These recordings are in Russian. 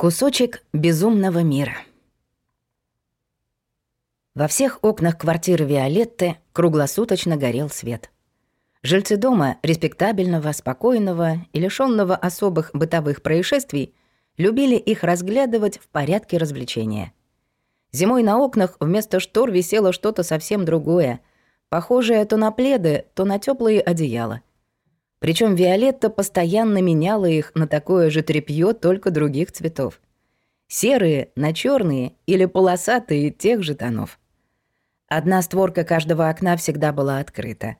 Кусочек безумного мира. Во всех окнах квартиры Виолетты круглосуточно горел свет. Жильцы дома, респектабельного, спокойного и лишённого особых бытовых происшествий, любили их разглядывать в порядке развлечения. Зимой на окнах вместо штор висело что-то совсем другое, похожее то на пледы, то на теплые одеяла – причем Виолетта постоянно меняла их на такое же трепье только других цветов. Серые на черные или полосатые тех же тонов. Одна створка каждого окна всегда была открыта.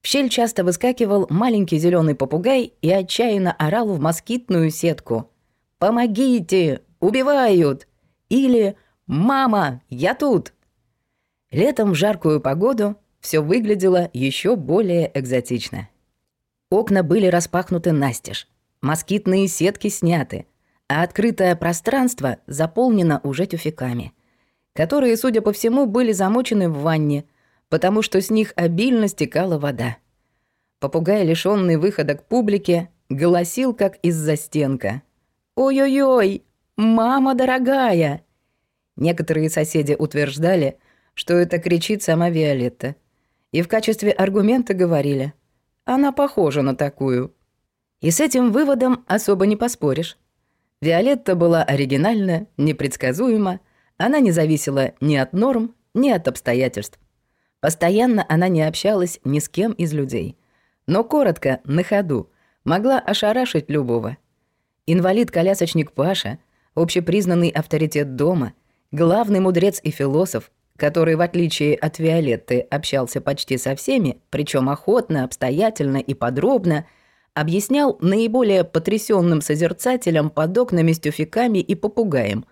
В щель часто выскакивал маленький зеленый попугай и отчаянно орал в москитную сетку. «Помогите! Убивают!» или «Мама, я тут!». Летом в жаркую погоду все выглядело еще более экзотично. Окна были распахнуты настежь, москитные сетки сняты, а открытое пространство заполнено уже тюфяками, которые, судя по всему, были замочены в ванне, потому что с них обильно стекала вода. Попугай, лишённый выхода к публике, голосил, как из-за стенка. «Ой-ой-ой, мама дорогая!» Некоторые соседи утверждали, что это кричит сама Виолетта. И в качестве аргумента говорили – она похожа на такую. И с этим выводом особо не поспоришь. Виолетта была оригинальна, непредсказуема, она не зависела ни от норм, ни от обстоятельств. Постоянно она не общалась ни с кем из людей. Но коротко, на ходу, могла ошарашить любого. Инвалид-колясочник Паша, общепризнанный авторитет дома, главный мудрец и философ, который, в отличие от Виолетты, общался почти со всеми, причем охотно, обстоятельно и подробно, объяснял наиболее потрясенным созерцателям под окнами с тюфяками и попугаем.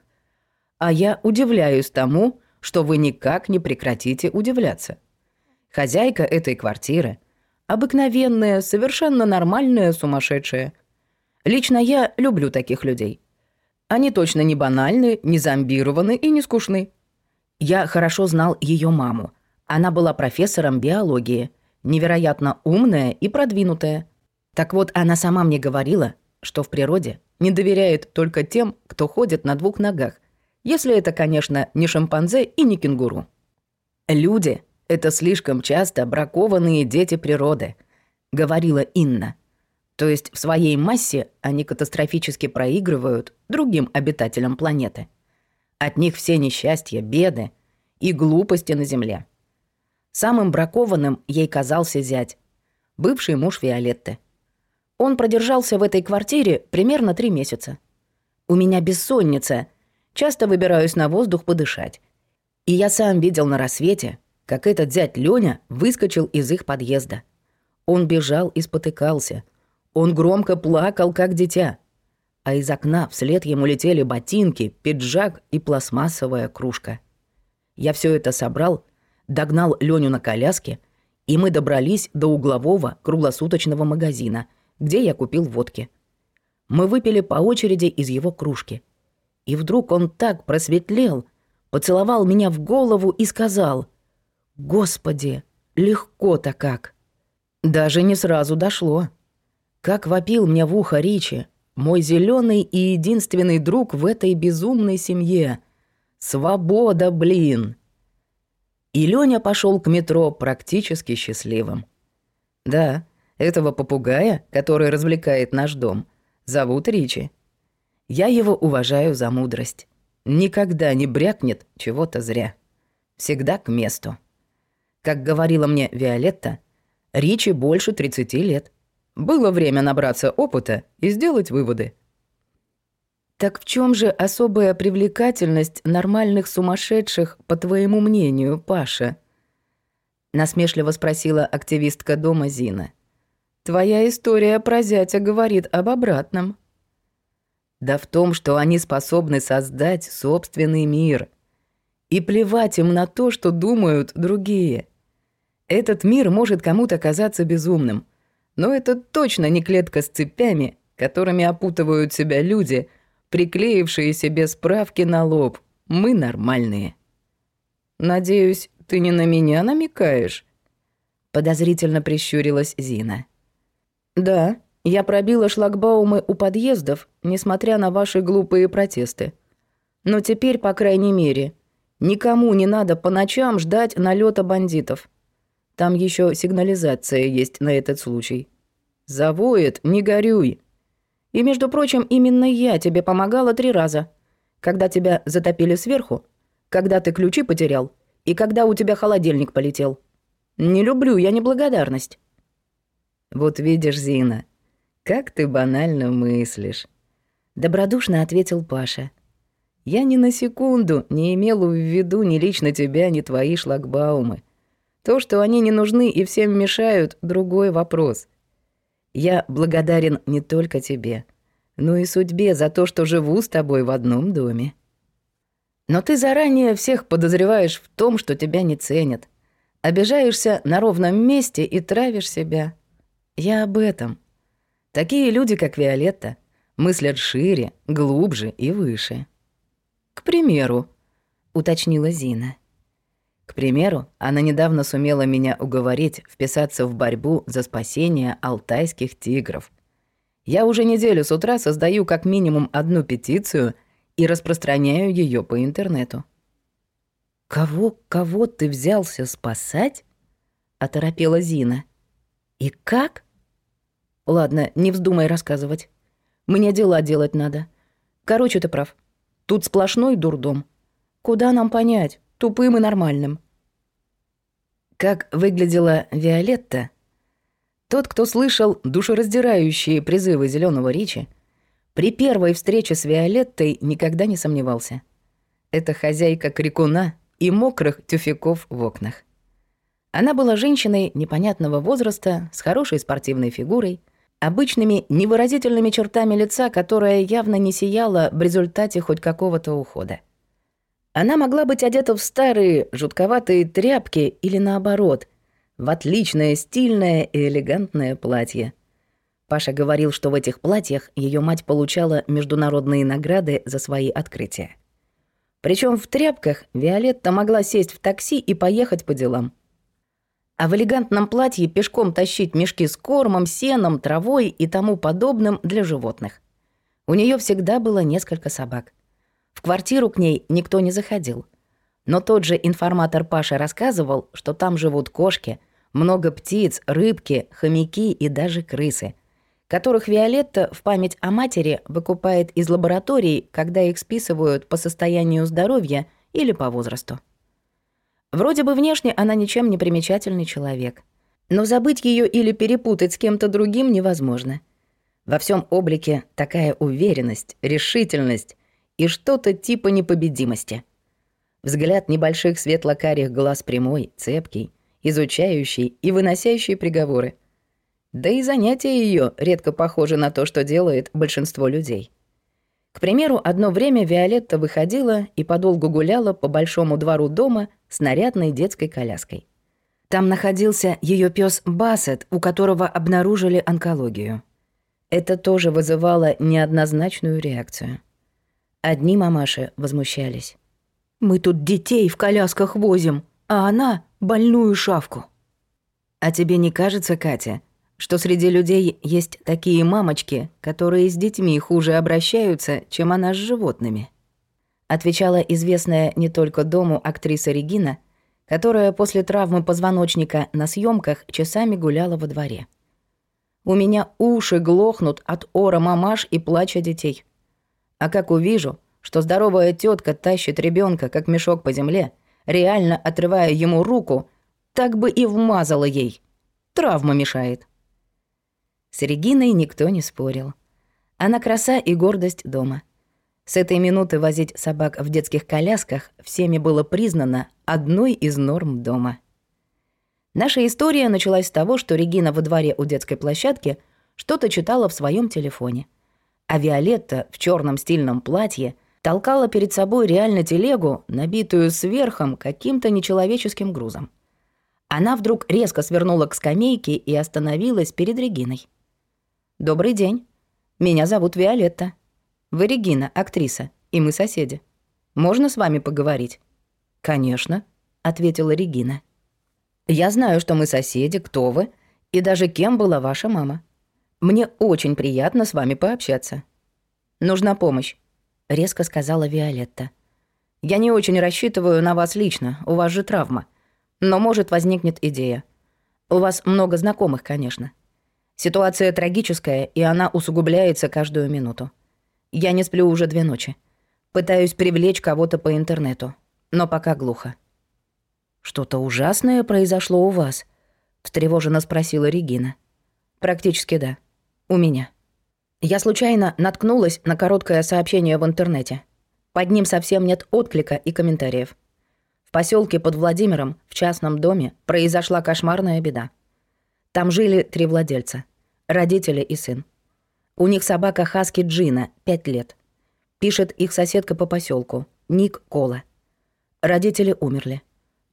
А я удивляюсь тому, что вы никак не прекратите удивляться. Хозяйка этой квартиры – обыкновенная, совершенно нормальная сумасшедшая. Лично я люблю таких людей. Они точно не банальны, не зомбированы и не скучны. Я хорошо знал ее маму. Она была профессором биологии, невероятно умная и продвинутая. Так вот, она сама мне говорила, что в природе не доверяет только тем, кто ходит на двух ногах, если это, конечно, не шимпанзе и не кенгуру. «Люди — это слишком часто бракованные дети природы», — говорила Инна. То есть в своей массе они катастрофически проигрывают другим обитателям планеты. От них все несчастья, беды и глупости на земле. Самым бракованным ей казался зять, бывший муж Виолетты. Он продержался в этой квартире примерно три месяца. У меня бессонница, часто выбираюсь на воздух подышать. И я сам видел на рассвете, как этот зять Лёня выскочил из их подъезда. Он бежал и спотыкался. Он громко плакал, как дитя — а из окна вслед ему летели ботинки, пиджак и пластмассовая кружка. Я все это собрал, догнал Леню на коляске, и мы добрались до углового круглосуточного магазина, где я купил водки. Мы выпили по очереди из его кружки. И вдруг он так просветлел, поцеловал меня в голову и сказал «Господи, легко-то как!» Даже не сразу дошло. Как вопил мне в ухо Ричи, мой зеленый и единственный друг в этой безумной семье. Свобода, блин!» И Лёня пошел к метро практически счастливым. «Да, этого попугая, который развлекает наш дом, зовут Ричи. Я его уважаю за мудрость. Никогда не брякнет чего-то зря. Всегда к месту. Как говорила мне Виолетта, Ричи больше 30 лет. Было время набраться опыта и сделать выводы. Так в чем же особая привлекательность нормальных сумасшедших, по твоему мнению, Паша? Насмешливо спросила активистка дома Зина. Твоя история про зятя говорит об обратном. Да в том, что они способны создать собственный мир. И плевать им на то, что думают другие. Этот мир может кому-то казаться безумным, но это точно не клетка с цепями, которыми опутывают себя люди, приклеившие себе справки на лоб. Мы нормальные. «Надеюсь, ты не на меня намекаешь?» Подозрительно прищурилась Зина. «Да, я пробила шлагбаумы у подъездов, несмотря на ваши глупые протесты. Но теперь, по крайней мере, никому не надо по ночам ждать налета бандитов. Там еще сигнализация есть на этот случай. Завоет, не горюй. И, между прочим, именно я тебе помогала три раза. Когда тебя затопили сверху, когда ты ключи потерял и когда у тебя холодильник полетел. Не люблю я неблагодарность. Вот видишь, Зина, как ты банально мыслишь. Добродушно ответил Паша. Я ни на секунду не имел в виду ни лично тебя, ни твои шлагбаумы. То, что они не нужны и всем мешают, другой вопрос. Я благодарен не только тебе, но и судьбе за то, что живу с тобой в одном доме. Но ты заранее всех подозреваешь в том, что тебя не ценят. Обижаешься на ровном месте и травишь себя. Я об этом. Такие люди, как Виолетта, мыслят шире, глубже и выше. К примеру, уточнила Зина. К примеру, она недавно сумела меня уговорить вписаться в борьбу за спасение алтайских тигров. Я уже неделю с утра создаю как минимум одну петицию и распространяю ее по интернету. «Кого, кого ты взялся спасать?» — оторопела Зина. «И как?» «Ладно, не вздумай рассказывать. Мне дела делать надо. Короче, ты прав. Тут сплошной дурдом. Куда нам понять?» тупым и нормальным. Как выглядела Виолетта? Тот, кто слышал душераздирающие призывы зеленого речи, при первой встрече с Виолеттой никогда не сомневался. Это хозяйка крикуна и мокрых тюфяков в окнах. Она была женщиной непонятного возраста, с хорошей спортивной фигурой, обычными невыразительными чертами лица, которая явно не сияла в результате хоть какого-то ухода. Она могла быть одета в старые, жутковатые тряпки или наоборот, в отличное стильное и элегантное платье. Паша говорил, что в этих платьях ее мать получала международные награды за свои открытия. Причем в тряпках Виолетта могла сесть в такси и поехать по делам. А в элегантном платье пешком тащить мешки с кормом, сеном, травой и тому подобным для животных. У нее всегда было несколько собак – в квартиру к ней никто не заходил. Но тот же информатор Паша рассказывал, что там живут кошки, много птиц, рыбки, хомяки и даже крысы, которых Виолетта в память о матери выкупает из лабораторий, когда их списывают по состоянию здоровья или по возрасту. Вроде бы внешне она ничем не примечательный человек. Но забыть ее или перепутать с кем-то другим невозможно. Во всем облике такая уверенность, решительность, и что-то типа непобедимости. Взгляд небольших светло-карих глаз прямой, цепкий, изучающий и выносящий приговоры. Да и занятия ее редко похожи на то, что делает большинство людей. К примеру, одно время Виолетта выходила и подолгу гуляла по большому двору дома с нарядной детской коляской. Там находился ее пес Бассет, у которого обнаружили онкологию. Это тоже вызывало неоднозначную реакцию. Одни мамаши возмущались. «Мы тут детей в колясках возим, а она — больную шавку». «А тебе не кажется, Катя, что среди людей есть такие мамочки, которые с детьми хуже обращаются, чем она с животными?» Отвечала известная не только дому актриса Регина, которая после травмы позвоночника на съемках часами гуляла во дворе. «У меня уши глохнут от ора мамаш и плача детей». А как увижу, что здоровая тетка тащит ребенка, как мешок по земле, реально отрывая ему руку, так бы и вмазала ей. Травма мешает. С Региной никто не спорил. Она краса и гордость дома. С этой минуты возить собак в детских колясках всеми было признано одной из норм дома. Наша история началась с того, что Регина во дворе у детской площадки что-то читала в своем телефоне — а Виолетта в черном стильном платье толкала перед собой реально телегу, набитую сверхом каким-то нечеловеческим грузом. Она вдруг резко свернула к скамейке и остановилась перед Региной. «Добрый день. Меня зовут Виолетта. Вы Регина, актриса, и мы соседи. Можно с вами поговорить?» «Конечно», — ответила Регина. «Я знаю, что мы соседи, кто вы, и даже кем была ваша мама. Мне очень приятно с вами пообщаться. Нужна помощь», — резко сказала Виолетта. «Я не очень рассчитываю на вас лично, у вас же травма. Но, может, возникнет идея. У вас много знакомых, конечно. Ситуация трагическая, и она усугубляется каждую минуту. Я не сплю уже две ночи. Пытаюсь привлечь кого-то по интернету, но пока глухо». «Что-то ужасное произошло у вас?» — встревоженно спросила Регина. «Практически да. У меня. Я случайно наткнулась на короткое сообщение в интернете. Под ним совсем нет отклика и комментариев. В поселке под Владимиром, в частном доме, произошла кошмарная беда. Там жили три владельца. Родители и сын. У них собака Хаски Джина, 5 лет. Пишет их соседка по поселку, Ник Кола. Родители умерли.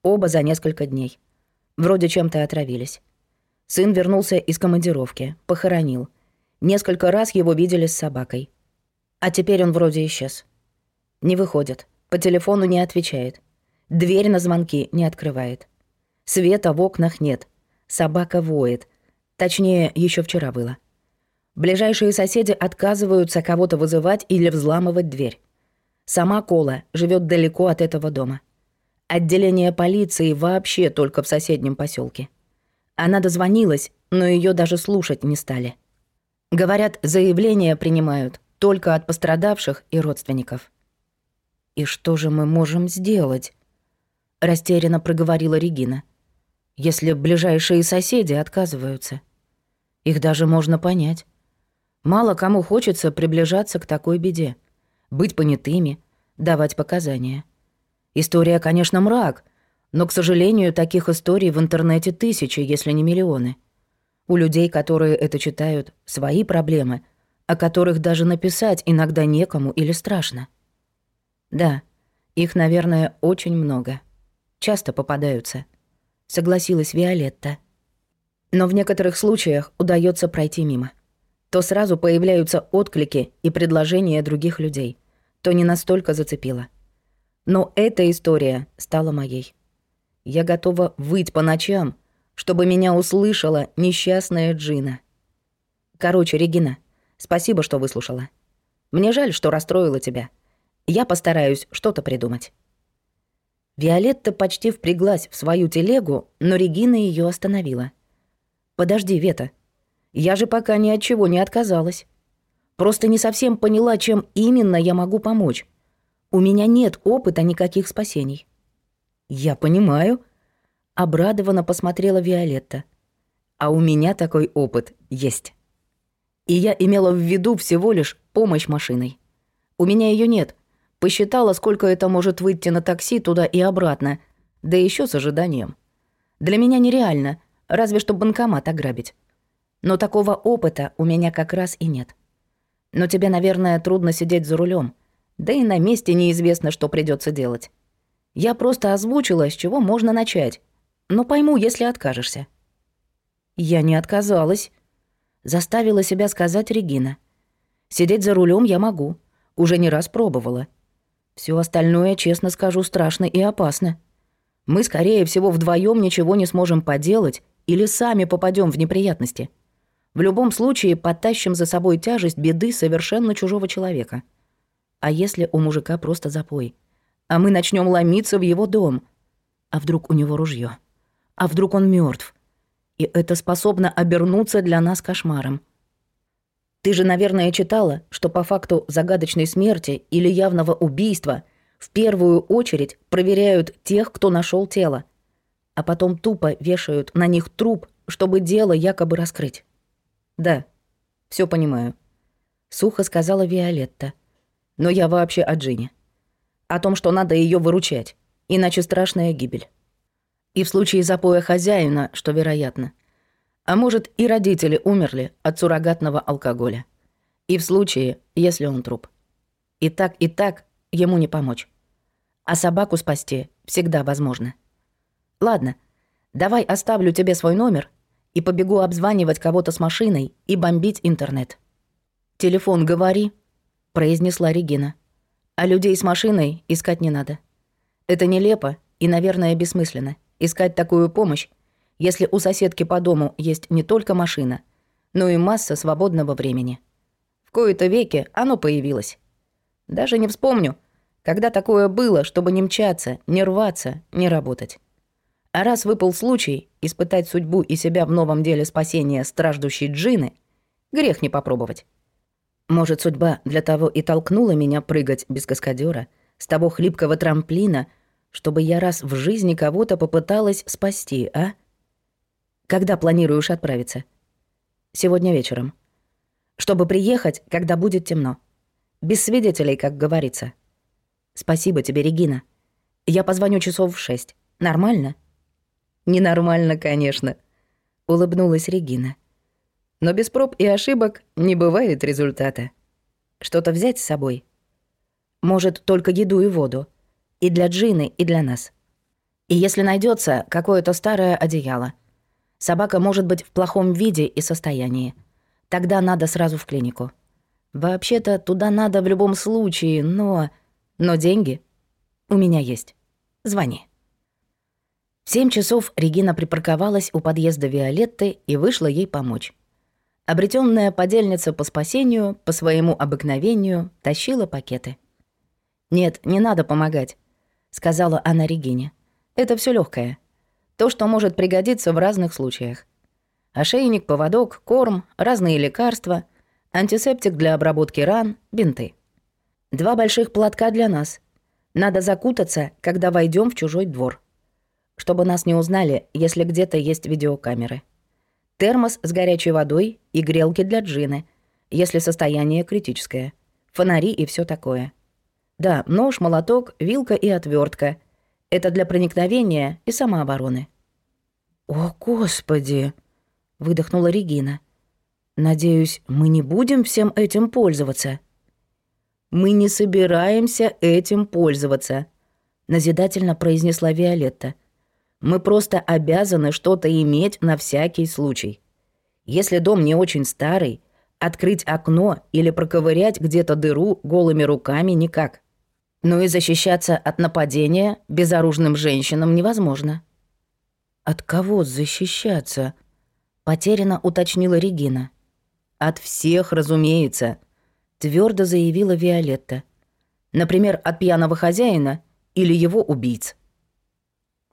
Оба за несколько дней. Вроде чем-то отравились. Сын вернулся из командировки, похоронил. Несколько раз его видели с собакой. А теперь он вроде исчез. Не выходит, по телефону не отвечает. Дверь на звонки не открывает. Света в окнах нет. Собака воет. Точнее, еще вчера было. Ближайшие соседи отказываются кого-то вызывать или взламывать дверь. Сама Кола живет далеко от этого дома. Отделение полиции вообще только в соседнем поселке. Она дозвонилась, но ее даже слушать не стали. Говорят, заявления принимают только от пострадавших и родственников. «И что же мы можем сделать?» — растерянно проговорила Регина. «Если ближайшие соседи отказываются. Их даже можно понять. Мало кому хочется приближаться к такой беде. Быть понятыми, давать показания. История, конечно, мрак, но, к сожалению, таких историй в интернете тысячи, если не миллионы. У людей, которые это читают, свои проблемы, о которых даже написать иногда некому или страшно. Да, их, наверное, очень много. Часто попадаются. Согласилась Виолетта. Но в некоторых случаях удается пройти мимо. То сразу появляются отклики и предложения других людей. То не настолько зацепило. Но эта история стала моей. Я готова выть по ночам — чтобы меня услышала несчастная Джина. Короче, Регина, спасибо, что выслушала. Мне жаль, что расстроила тебя. Я постараюсь что-то придумать». Виолетта почти впряглась в свою телегу, но Регина ее остановила. «Подожди, Вета. Я же пока ни от чего не отказалась. Просто не совсем поняла, чем именно я могу помочь. У меня нет опыта никаких спасений». «Я понимаю», Обрадованно посмотрела Виолетта. А у меня такой опыт есть. И я имела в виду всего лишь помощь машиной. У меня ее нет. Посчитала, сколько это может выйти на такси туда и обратно. Да еще с ожиданием. Для меня нереально, разве что банкомат ограбить. Но такого опыта у меня как раз и нет. Но тебе, наверное, трудно сидеть за рулем, Да и на месте неизвестно, что придется делать. Я просто озвучила, с чего можно начать но пойму, если откажешься». «Я не отказалась», — заставила себя сказать Регина. «Сидеть за рулем я могу. Уже не раз пробовала. Все остальное, честно скажу, страшно и опасно. Мы, скорее всего, вдвоем ничего не сможем поделать или сами попадем в неприятности. В любом случае подтащим за собой тяжесть беды совершенно чужого человека. А если у мужика просто запой? А мы начнем ломиться в его дом? А вдруг у него ружье? А вдруг он мертв? И это способно обернуться для нас кошмаром. Ты же, наверное, читала, что по факту загадочной смерти или явного убийства в первую очередь проверяют тех, кто нашел тело, а потом тупо вешают на них труп, чтобы дело якобы раскрыть. Да, все понимаю. Сухо сказала Виолетта. Но я вообще о Джине. О том, что надо ее выручать, иначе страшная гибель. И в случае запоя хозяина, что вероятно. А может, и родители умерли от суррогатного алкоголя. И в случае, если он труп. И так, и так ему не помочь. А собаку спасти всегда возможно. Ладно, давай оставлю тебе свой номер и побегу обзванивать кого-то с машиной и бомбить интернет. «Телефон говори», — произнесла Регина. «А людей с машиной искать не надо. Это нелепо и, наверное, бессмысленно искать такую помощь, если у соседки по дому есть не только машина, но и масса свободного времени. В кои-то веке оно появилось. Даже не вспомню, когда такое было, чтобы не мчаться, не рваться, не работать. А раз выпал случай испытать судьбу и себя в новом деле спасения страждущей джины, грех не попробовать. Может, судьба для того и толкнула меня прыгать без каскадера, с того хлипкого трамплина, чтобы я раз в жизни кого-то попыталась спасти, а? Когда планируешь отправиться? Сегодня вечером. Чтобы приехать, когда будет темно. Без свидетелей, как говорится. Спасибо тебе, Регина. Я позвоню часов в шесть. Нормально? Ненормально, конечно, улыбнулась Регина. Но без проб и ошибок не бывает результата. Что-то взять с собой? Может, только еду и воду. И для Джины, и для нас. И если найдется какое-то старое одеяло. Собака может быть в плохом виде и состоянии. Тогда надо сразу в клинику. Вообще-то туда надо в любом случае, но... Но деньги у меня есть. Звони. В семь часов Регина припарковалась у подъезда Виолетты и вышла ей помочь. Обретенная подельница по спасению, по своему обыкновению, тащила пакеты. «Нет, не надо помогать сказала она Регине. «Это все легкое. То, что может пригодиться в разных случаях. Ошейник, поводок, корм, разные лекарства, антисептик для обработки ран, бинты. Два больших платка для нас. Надо закутаться, когда войдем в чужой двор. Чтобы нас не узнали, если где-то есть видеокамеры. Термос с горячей водой и грелки для джины, если состояние критическое. Фонари и все такое». Да, нож, молоток, вилка и отвертка. Это для проникновения и самообороны. «О, Господи!» — выдохнула Регина. «Надеюсь, мы не будем всем этим пользоваться». «Мы не собираемся этим пользоваться», — назидательно произнесла Виолетта. «Мы просто обязаны что-то иметь на всякий случай. Если дом не очень старый, открыть окно или проковырять где-то дыру голыми руками никак но и защищаться от нападения безоружным женщинам невозможно. «От кого защищаться?» — потеряно уточнила Регина. «От всех, разумеется», — твердо заявила Виолетта. «Например, от пьяного хозяина или его убийц».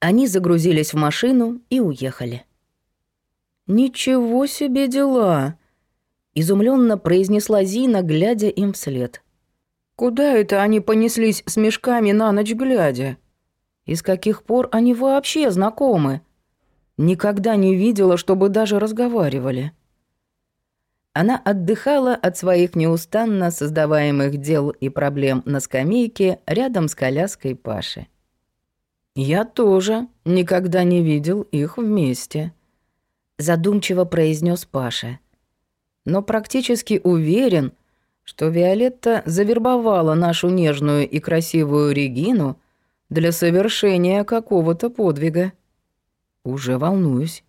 Они загрузились в машину и уехали. «Ничего себе дела!» — изумленно произнесла Зина, глядя им вслед. Куда это они понеслись с мешками на ночь глядя? И с каких пор они вообще знакомы? Никогда не видела, чтобы даже разговаривали. Она отдыхала от своих неустанно создаваемых дел и проблем на скамейке рядом с коляской Паши. «Я тоже никогда не видел их вместе», — задумчиво произнес Паша. «Но практически уверен, — что Виолетта завербовала нашу нежную и красивую Регину для совершения какого-то подвига. Уже волнуюсь.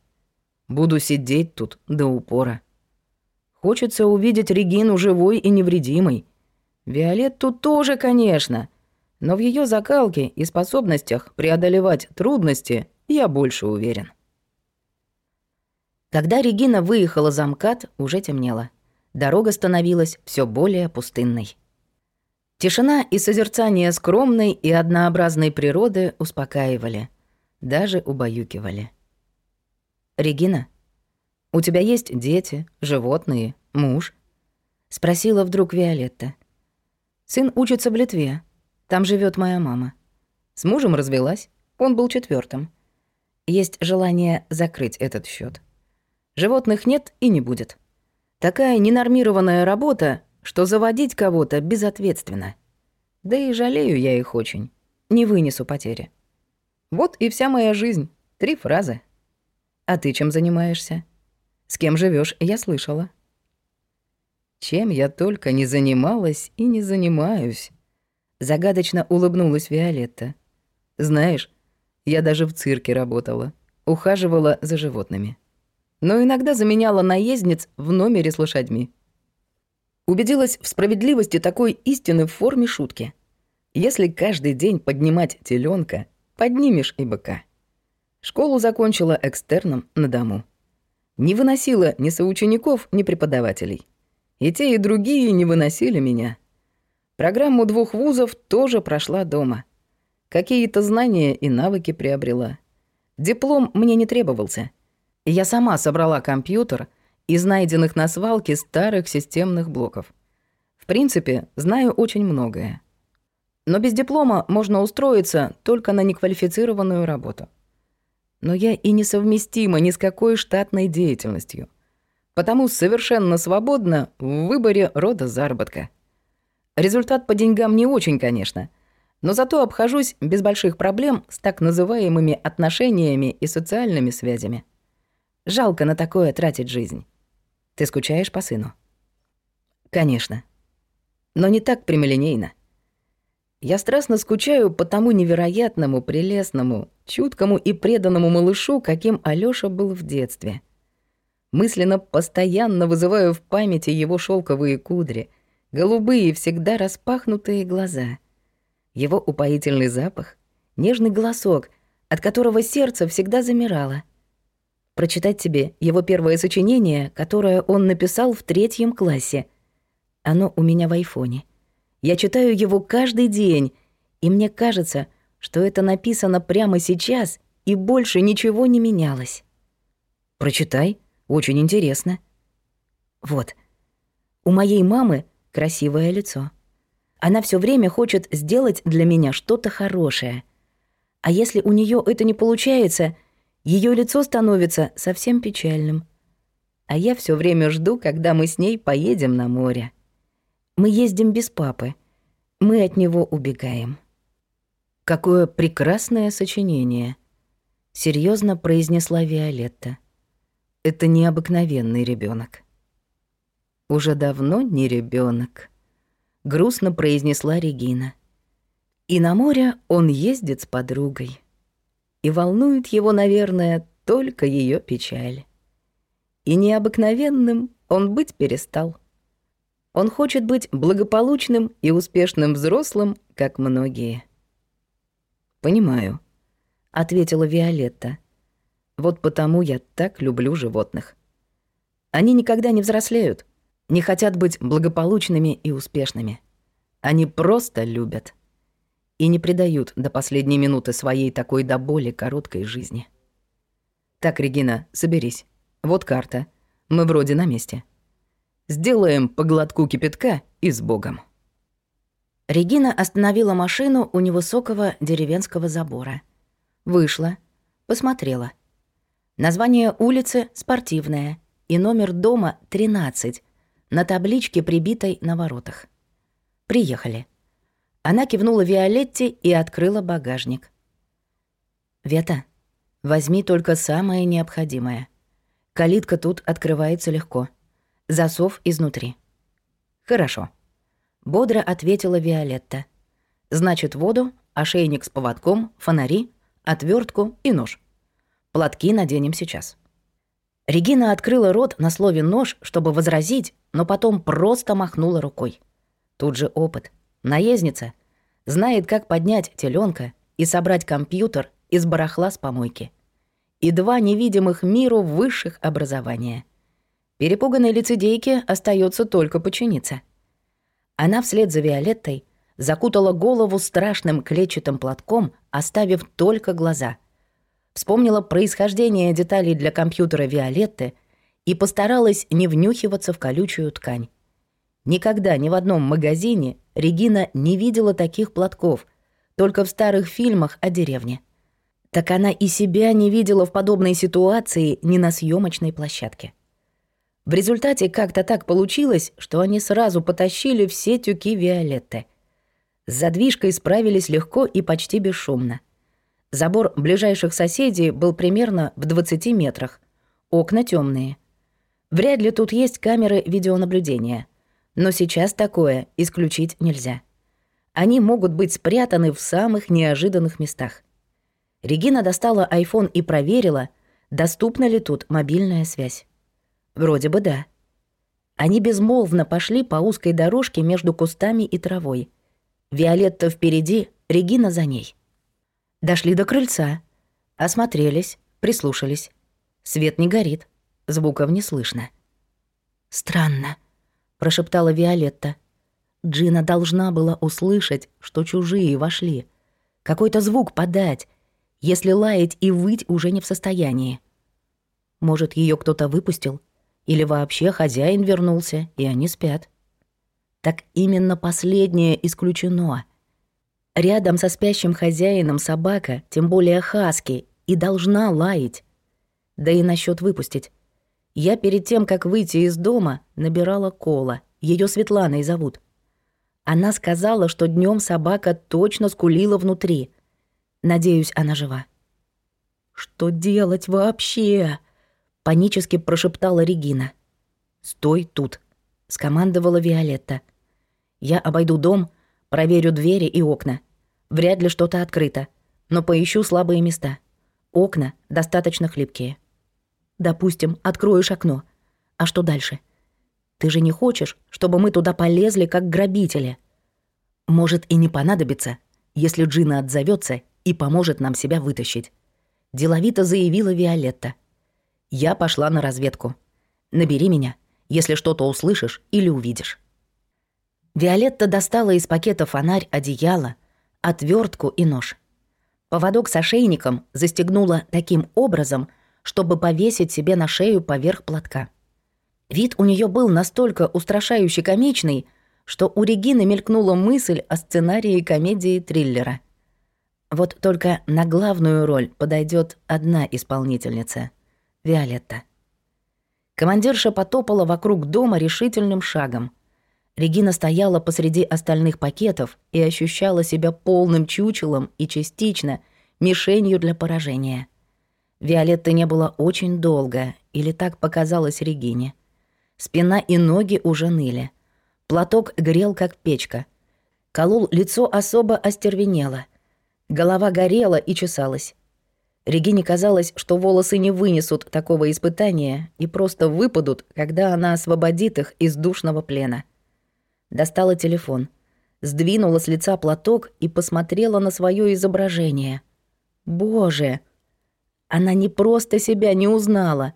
Буду сидеть тут до упора. Хочется увидеть Регину живой и невредимой. Виолетту тоже, конечно, но в ее закалке и способностях преодолевать трудности я больше уверен. Когда Регина выехала за МКАД, уже темнело дорога становилась все более пустынной. Тишина и созерцание скромной и однообразной природы успокаивали, даже убаюкивали. «Регина, у тебя есть дети, животные, муж?» — спросила вдруг Виолетта. «Сын учится в Литве. Там живет моя мама. С мужем развелась, он был четвертым. Есть желание закрыть этот счет. Животных нет и не будет. Такая ненормированная работа, что заводить кого-то безответственно. Да и жалею я их очень. Не вынесу потери. Вот и вся моя жизнь. Три фразы. А ты чем занимаешься? С кем живешь? я слышала. Чем я только не занималась и не занимаюсь. Загадочно улыбнулась Виолетта. Знаешь, я даже в цирке работала. Ухаживала за животными но иногда заменяла наездниц в номере с лошадьми. Убедилась в справедливости такой истины в форме шутки. Если каждый день поднимать теленка, поднимешь и быка. Школу закончила экстерном на дому. Не выносила ни соучеников, ни преподавателей. И те, и другие не выносили меня. Программу двух вузов тоже прошла дома. Какие-то знания и навыки приобрела. Диплом мне не требовался — я сама собрала компьютер из найденных на свалке старых системных блоков. В принципе, знаю очень многое. Но без диплома можно устроиться только на неквалифицированную работу. Но я и несовместима ни с какой штатной деятельностью. Потому совершенно свободна в выборе рода заработка. Результат по деньгам не очень, конечно, но зато обхожусь без больших проблем с так называемыми отношениями и социальными связями. Жалко на такое тратить жизнь. Ты скучаешь по сыну? Конечно. Но не так прямолинейно. Я страстно скучаю по тому невероятному, прелестному, чуткому и преданному малышу, каким Алёша был в детстве. Мысленно постоянно вызываю в памяти его шелковые кудри, голубые, всегда распахнутые глаза, его упоительный запах, нежный голосок, от которого сердце всегда замирало — прочитать тебе его первое сочинение, которое он написал в третьем классе. Оно у меня в айфоне. Я читаю его каждый день, и мне кажется, что это написано прямо сейчас, и больше ничего не менялось. Прочитай, очень интересно. Вот. У моей мамы красивое лицо. Она все время хочет сделать для меня что-то хорошее. А если у нее это не получается — ее лицо становится совсем печальным. А я все время жду, когда мы с ней поедем на море. Мы ездим без папы. Мы от него убегаем. Какое прекрасное сочинение, серьезно произнесла Виолетта. Это необыкновенный ребенок. Уже давно не ребенок, грустно произнесла Регина. И на море он ездит с подругой и волнует его, наверное, только ее печаль. И необыкновенным он быть перестал. Он хочет быть благополучным и успешным взрослым, как многие. «Понимаю», — ответила Виолетта. «Вот потому я так люблю животных. Они никогда не взрослеют, не хотят быть благополучными и успешными. Они просто любят» и не предают до последней минуты своей такой до боли короткой жизни. Так, Регина, соберись. Вот карта. Мы вроде на месте. Сделаем по глотку кипятка и с Богом. Регина остановила машину у невысокого деревенского забора. Вышла, посмотрела. Название улицы Спортивная, и номер дома 13 на табличке, прибитой на воротах. Приехали. Она кивнула Виолетте и открыла багажник. «Вета, возьми только самое необходимое. Калитка тут открывается легко. Засов изнутри». «Хорошо», — бодро ответила Виолетта. «Значит, воду, ошейник с поводком, фонари, отвертку и нож. Платки наденем сейчас». Регина открыла рот на слове «нож», чтобы возразить, но потом просто махнула рукой. Тут же опыт — Наездница знает, как поднять теленка и собрать компьютер из барахла с помойки. И два невидимых миру высших образования. Перепуганной лицедейке остается только починиться. Она вслед за Виолеттой закутала голову страшным клетчатым платком, оставив только глаза. Вспомнила происхождение деталей для компьютера Виолетты и постаралась не внюхиваться в колючую ткань. Никогда ни в одном магазине Регина не видела таких платков, только в старых фильмах о деревне. Так она и себя не видела в подобной ситуации ни на съемочной площадке. В результате как-то так получилось, что они сразу потащили все тюки Виолетты. С задвижкой справились легко и почти бесшумно. Забор ближайших соседей был примерно в 20 метрах. Окна темные. Вряд ли тут есть камеры видеонаблюдения — но сейчас такое исключить нельзя. Они могут быть спрятаны в самых неожиданных местах. Регина достала iPhone и проверила, доступна ли тут мобильная связь. Вроде бы да. Они безмолвно пошли по узкой дорожке между кустами и травой. Виолетта впереди, Регина за ней. Дошли до крыльца. Осмотрелись, прислушались. Свет не горит, звуков не слышно. «Странно», — прошептала Виолетта. Джина должна была услышать, что чужие вошли. Какой-то звук подать, если лаять и выть уже не в состоянии. Может, ее кто-то выпустил? Или вообще хозяин вернулся, и они спят? Так именно последнее исключено. Рядом со спящим хозяином собака, тем более хаски, и должна лаять. Да и насчет выпустить. Я перед тем, как выйти из дома, набирала Кола. Ее Светланой зовут. Она сказала, что днем собака точно скулила внутри. Надеюсь, она жива. «Что делать вообще?» — панически прошептала Регина. «Стой тут», — скомандовала Виолетта. «Я обойду дом, проверю двери и окна. Вряд ли что-то открыто, но поищу слабые места. Окна достаточно хлипкие». Допустим, откроешь окно. А что дальше? Ты же не хочешь, чтобы мы туда полезли, как грабители. Может, и не понадобится, если Джина отзовется и поможет нам себя вытащить. Деловито заявила Виолетта. Я пошла на разведку. Набери меня, если что-то услышишь или увидишь. Виолетта достала из пакета фонарь, одеяло, отвертку и нож. Поводок с ошейником застегнула таким образом, чтобы повесить себе на шею поверх платка. Вид у нее был настолько устрашающе комичный, что у Регины мелькнула мысль о сценарии комедии-триллера. Вот только на главную роль подойдет одна исполнительница — Виолетта. Командирша потопала вокруг дома решительным шагом. Регина стояла посреди остальных пакетов и ощущала себя полным чучелом и частично мишенью для поражения — Виолетты не было очень долго, или так показалось Регине. Спина и ноги уже ныли. Платок грел, как печка. Колол лицо особо остервенело. Голова горела и чесалась. Регине казалось, что волосы не вынесут такого испытания и просто выпадут, когда она освободит их из душного плена. Достала телефон. Сдвинула с лица платок и посмотрела на свое изображение. «Боже!» Она не просто себя не узнала.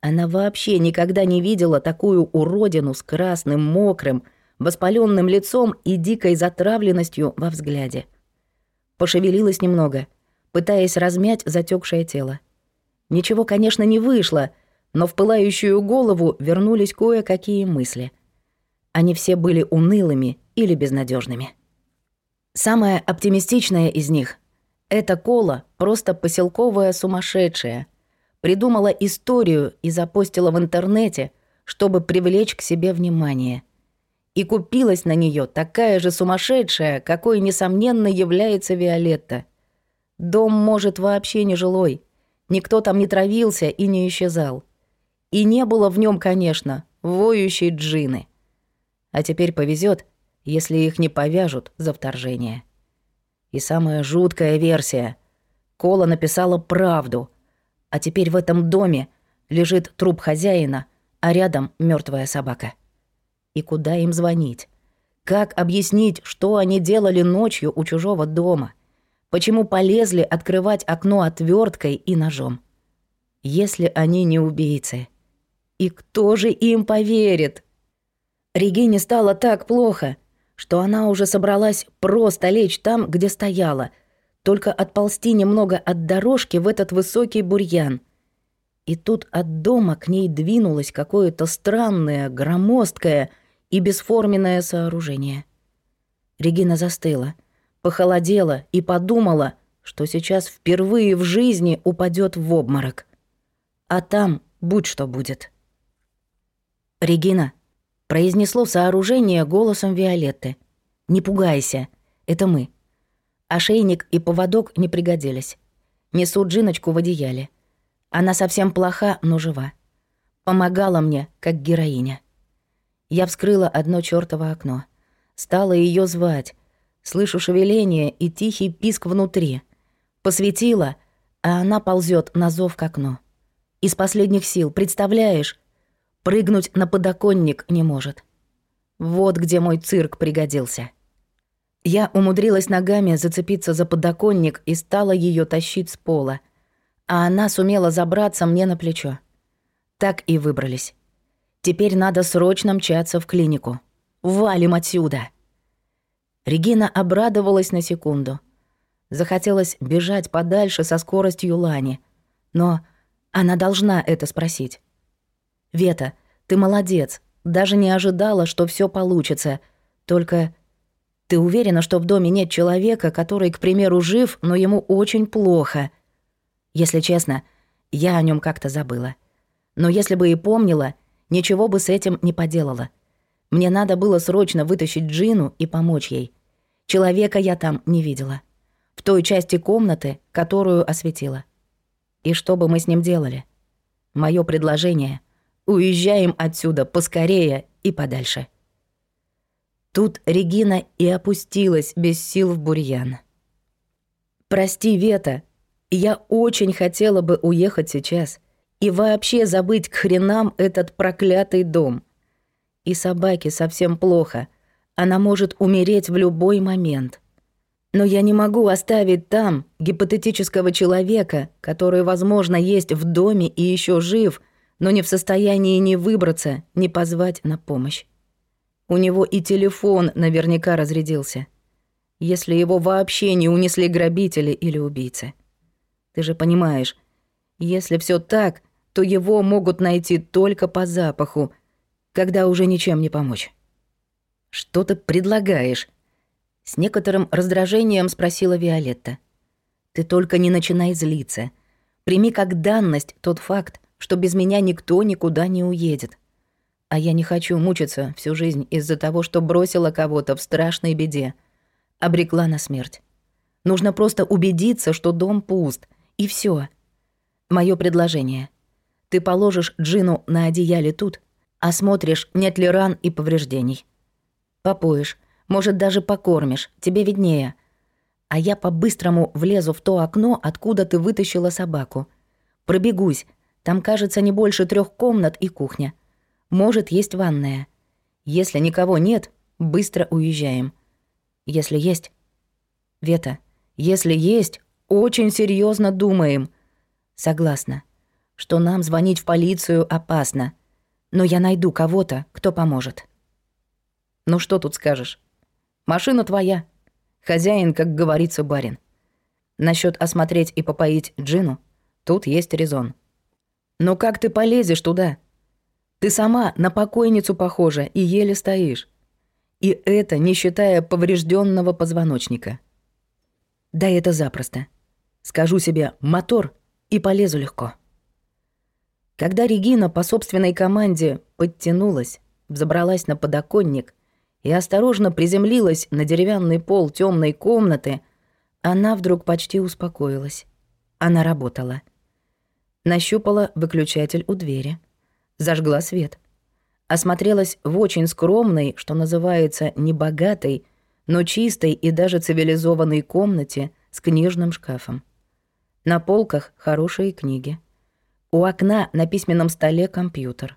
Она вообще никогда не видела такую уродину с красным, мокрым, воспаленным лицом и дикой затравленностью во взгляде. Пошевелилась немного, пытаясь размять затекшее тело. Ничего, конечно, не вышло, но в пылающую голову вернулись кое-какие мысли. Они все были унылыми или безнадежными. Самое оптимистичное из них — эта Кола просто поселковая сумасшедшая. Придумала историю и запостила в интернете, чтобы привлечь к себе внимание. И купилась на нее такая же сумасшедшая, какой, несомненно, является Виолетта. Дом, может, вообще не жилой. Никто там не травился и не исчезал. И не было в нем, конечно, воющей джины. А теперь повезет, если их не повяжут за вторжение. И самая жуткая версия. Кола написала правду. А теперь в этом доме лежит труп хозяина, а рядом мертвая собака. И куда им звонить? Как объяснить, что они делали ночью у чужого дома? Почему полезли открывать окно отверткой и ножом? Если они не убийцы. И кто же им поверит? Регине стало так плохо — что она уже собралась просто лечь там, где стояла, только отползти немного от дорожки в этот высокий бурьян. И тут от дома к ней двинулось какое-то странное, громоздкое и бесформенное сооружение. Регина застыла, похолодела и подумала, что сейчас впервые в жизни упадет в обморок. А там будь что будет. «Регина», произнесло сооружение голосом Виолетты. «Не пугайся, это мы». Ошейник и поводок не пригодились. Несу Джиночку в одеяле. Она совсем плоха, но жива. Помогала мне, как героиня. Я вскрыла одно чёртово окно. Стала её звать. Слышу шевеление и тихий писк внутри. Посветила, а она ползёт на зов к окну. Из последних сил, представляешь? Прыгнуть на подоконник не может. Вот где мой цирк пригодился. Я умудрилась ногами зацепиться за подоконник и стала ее тащить с пола. А она сумела забраться мне на плечо. Так и выбрались. Теперь надо срочно мчаться в клинику. Валим отсюда. Регина обрадовалась на секунду. Захотелось бежать подальше со скоростью Лани. Но она должна это спросить. «Вета, ты молодец. Даже не ожидала, что все получится. Только ты уверена, что в доме нет человека, который, к примеру, жив, но ему очень плохо? Если честно, я о нем как-то забыла. Но если бы и помнила, ничего бы с этим не поделала. Мне надо было срочно вытащить Джину и помочь ей. Человека я там не видела. В той части комнаты, которую осветила. И что бы мы с ним делали? Мое предложение — Уезжаем отсюда поскорее и подальше. Тут Регина и опустилась без сил в бурьян. «Прости, Вета, я очень хотела бы уехать сейчас и вообще забыть к хренам этот проклятый дом. И собаке совсем плохо, она может умереть в любой момент. Но я не могу оставить там гипотетического человека, который, возможно, есть в доме и еще жив», но не в состоянии ни выбраться, ни позвать на помощь. У него и телефон наверняка разрядился. Если его вообще не унесли грабители или убийцы. Ты же понимаешь, если все так, то его могут найти только по запаху, когда уже ничем не помочь. «Что ты предлагаешь?» С некоторым раздражением спросила Виолетта. «Ты только не начинай злиться. Прими как данность тот факт, что без меня никто никуда не уедет. А я не хочу мучиться всю жизнь из-за того, что бросила кого-то в страшной беде. Обрекла на смерть. Нужно просто убедиться, что дом пуст, и все. Мое предложение. Ты положишь Джину на одеяле тут, осмотришь, нет ли ран и повреждений. Попоешь, может, даже покормишь, тебе виднее. А я по-быстрому влезу в то окно, откуда ты вытащила собаку. Пробегусь, там, кажется, не больше трех комнат и кухня. Может, есть ванная. Если никого нет, быстро уезжаем. Если есть... Вета, если есть, очень серьезно думаем. Согласна, что нам звонить в полицию опасно. Но я найду кого-то, кто поможет. Ну что тут скажешь? Машина твоя. Хозяин, как говорится, барин. Насчет осмотреть и попоить Джину, тут есть резон. Но как ты полезешь туда? Ты сама на покойницу похожа и еле стоишь. И это не считая поврежденного позвоночника. Да это запросто. Скажу себе «мотор» и полезу легко. Когда Регина по собственной команде подтянулась, взобралась на подоконник и осторожно приземлилась на деревянный пол темной комнаты, она вдруг почти успокоилась. Она работала — нащупала выключатель у двери. Зажгла свет. Осмотрелась в очень скромной, что называется, небогатой, но чистой и даже цивилизованной комнате с книжным шкафом. На полках хорошие книги. У окна на письменном столе компьютер.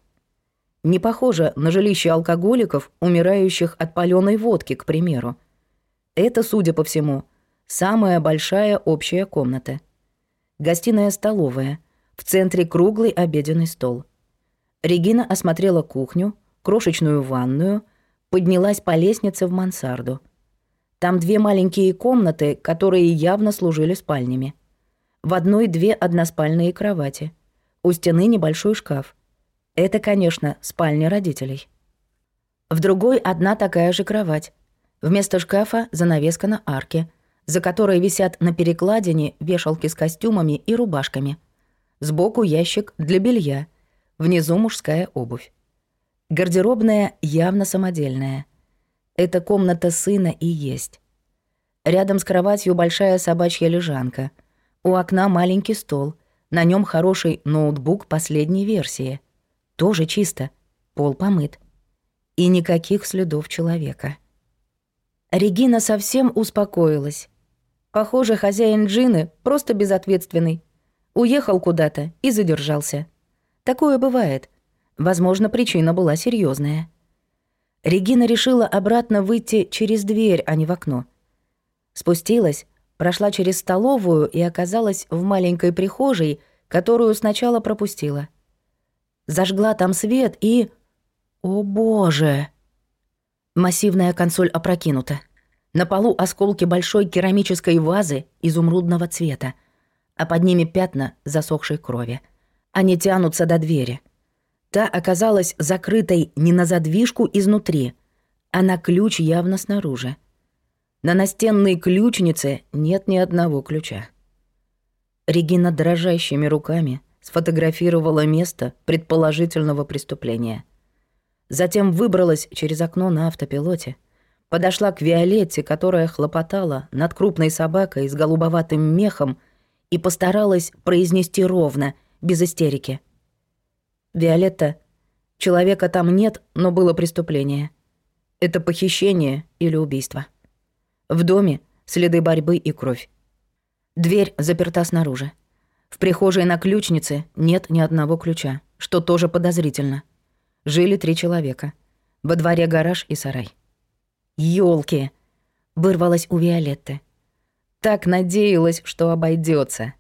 Не похоже на жилище алкоголиков, умирающих от паленой водки, к примеру. Это, судя по всему, самая большая общая комната. Гостиная-столовая — в центре круглый обеденный стол. Регина осмотрела кухню, крошечную ванную, поднялась по лестнице в мансарду. Там две маленькие комнаты, которые явно служили спальнями. В одной две односпальные кровати. У стены небольшой шкаф. Это, конечно, спальня родителей. В другой одна такая же кровать. Вместо шкафа занавеска на арке, за которой висят на перекладине вешалки с костюмами и рубашками – Сбоку ящик для белья. Внизу мужская обувь. Гардеробная явно самодельная. Это комната сына и есть. Рядом с кроватью большая собачья лежанка. У окна маленький стол. На нем хороший ноутбук последней версии. Тоже чисто. Пол помыт. И никаких следов человека. Регина совсем успокоилась. Похоже, хозяин Джины просто безответственный. Уехал куда-то и задержался. Такое бывает. Возможно, причина была серьезная. Регина решила обратно выйти через дверь, а не в окно. Спустилась, прошла через столовую и оказалась в маленькой прихожей, которую сначала пропустила. Зажгла там свет и... О боже! Массивная консоль опрокинута. На полу осколки большой керамической вазы изумрудного цвета — а под ними пятна засохшей крови. Они тянутся до двери. Та оказалась закрытой не на задвижку изнутри, а на ключ явно снаружи. На настенной ключнице нет ни одного ключа. Регина дрожащими руками сфотографировала место предположительного преступления. Затем выбралась через окно на автопилоте, подошла к Виолетте, которая хлопотала над крупной собакой с голубоватым мехом, и постаралась произнести ровно, без истерики. «Виолетта, человека там нет, но было преступление. Это похищение или убийство. В доме следы борьбы и кровь. Дверь заперта снаружи. В прихожей на ключнице нет ни одного ключа, что тоже подозрительно. Жили три человека. Во дворе гараж и сарай. «Ёлки!» — вырвалась у Виолетты так надеялась, что обойдется.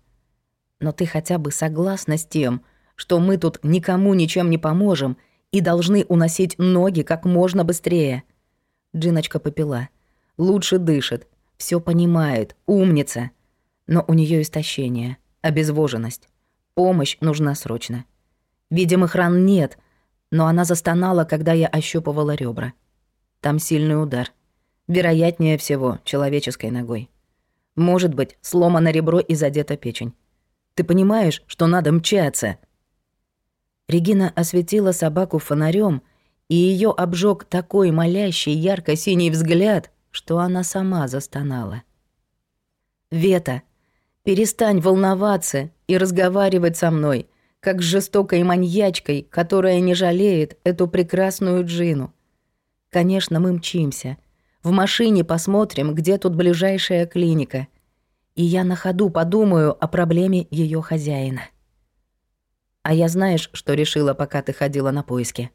Но ты хотя бы согласна с тем, что мы тут никому ничем не поможем и должны уносить ноги как можно быстрее. Джиночка попила. Лучше дышит, все понимает, умница. Но у нее истощение, обезвоженность. Помощь нужна срочно. Видимых ран нет, но она застонала, когда я ощупывала ребра. Там сильный удар. Вероятнее всего, человеческой ногой. Может быть, сломано ребро и задета печень. Ты понимаешь, что надо мчаться?» Регина осветила собаку фонарем, и ее обжег такой молящий ярко-синий взгляд, что она сама застонала. «Вета, перестань волноваться и разговаривать со мной, как с жестокой маньячкой, которая не жалеет эту прекрасную джину. Конечно, мы мчимся — в машине посмотрим, где тут ближайшая клиника. И я на ходу подумаю о проблеме ее хозяина. А я знаешь, что решила, пока ты ходила на поиски?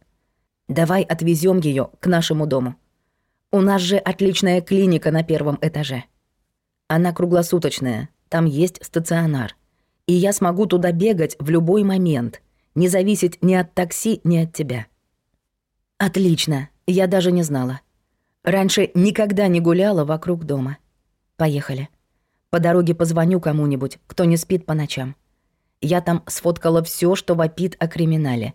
Давай отвезем ее к нашему дому. У нас же отличная клиника на первом этаже. Она круглосуточная, там есть стационар. И я смогу туда бегать в любой момент, не зависеть ни от такси, ни от тебя. Отлично, я даже не знала. Раньше никогда не гуляла вокруг дома. Поехали. По дороге позвоню кому-нибудь, кто не спит по ночам. Я там сфоткала все, что вопит о криминале.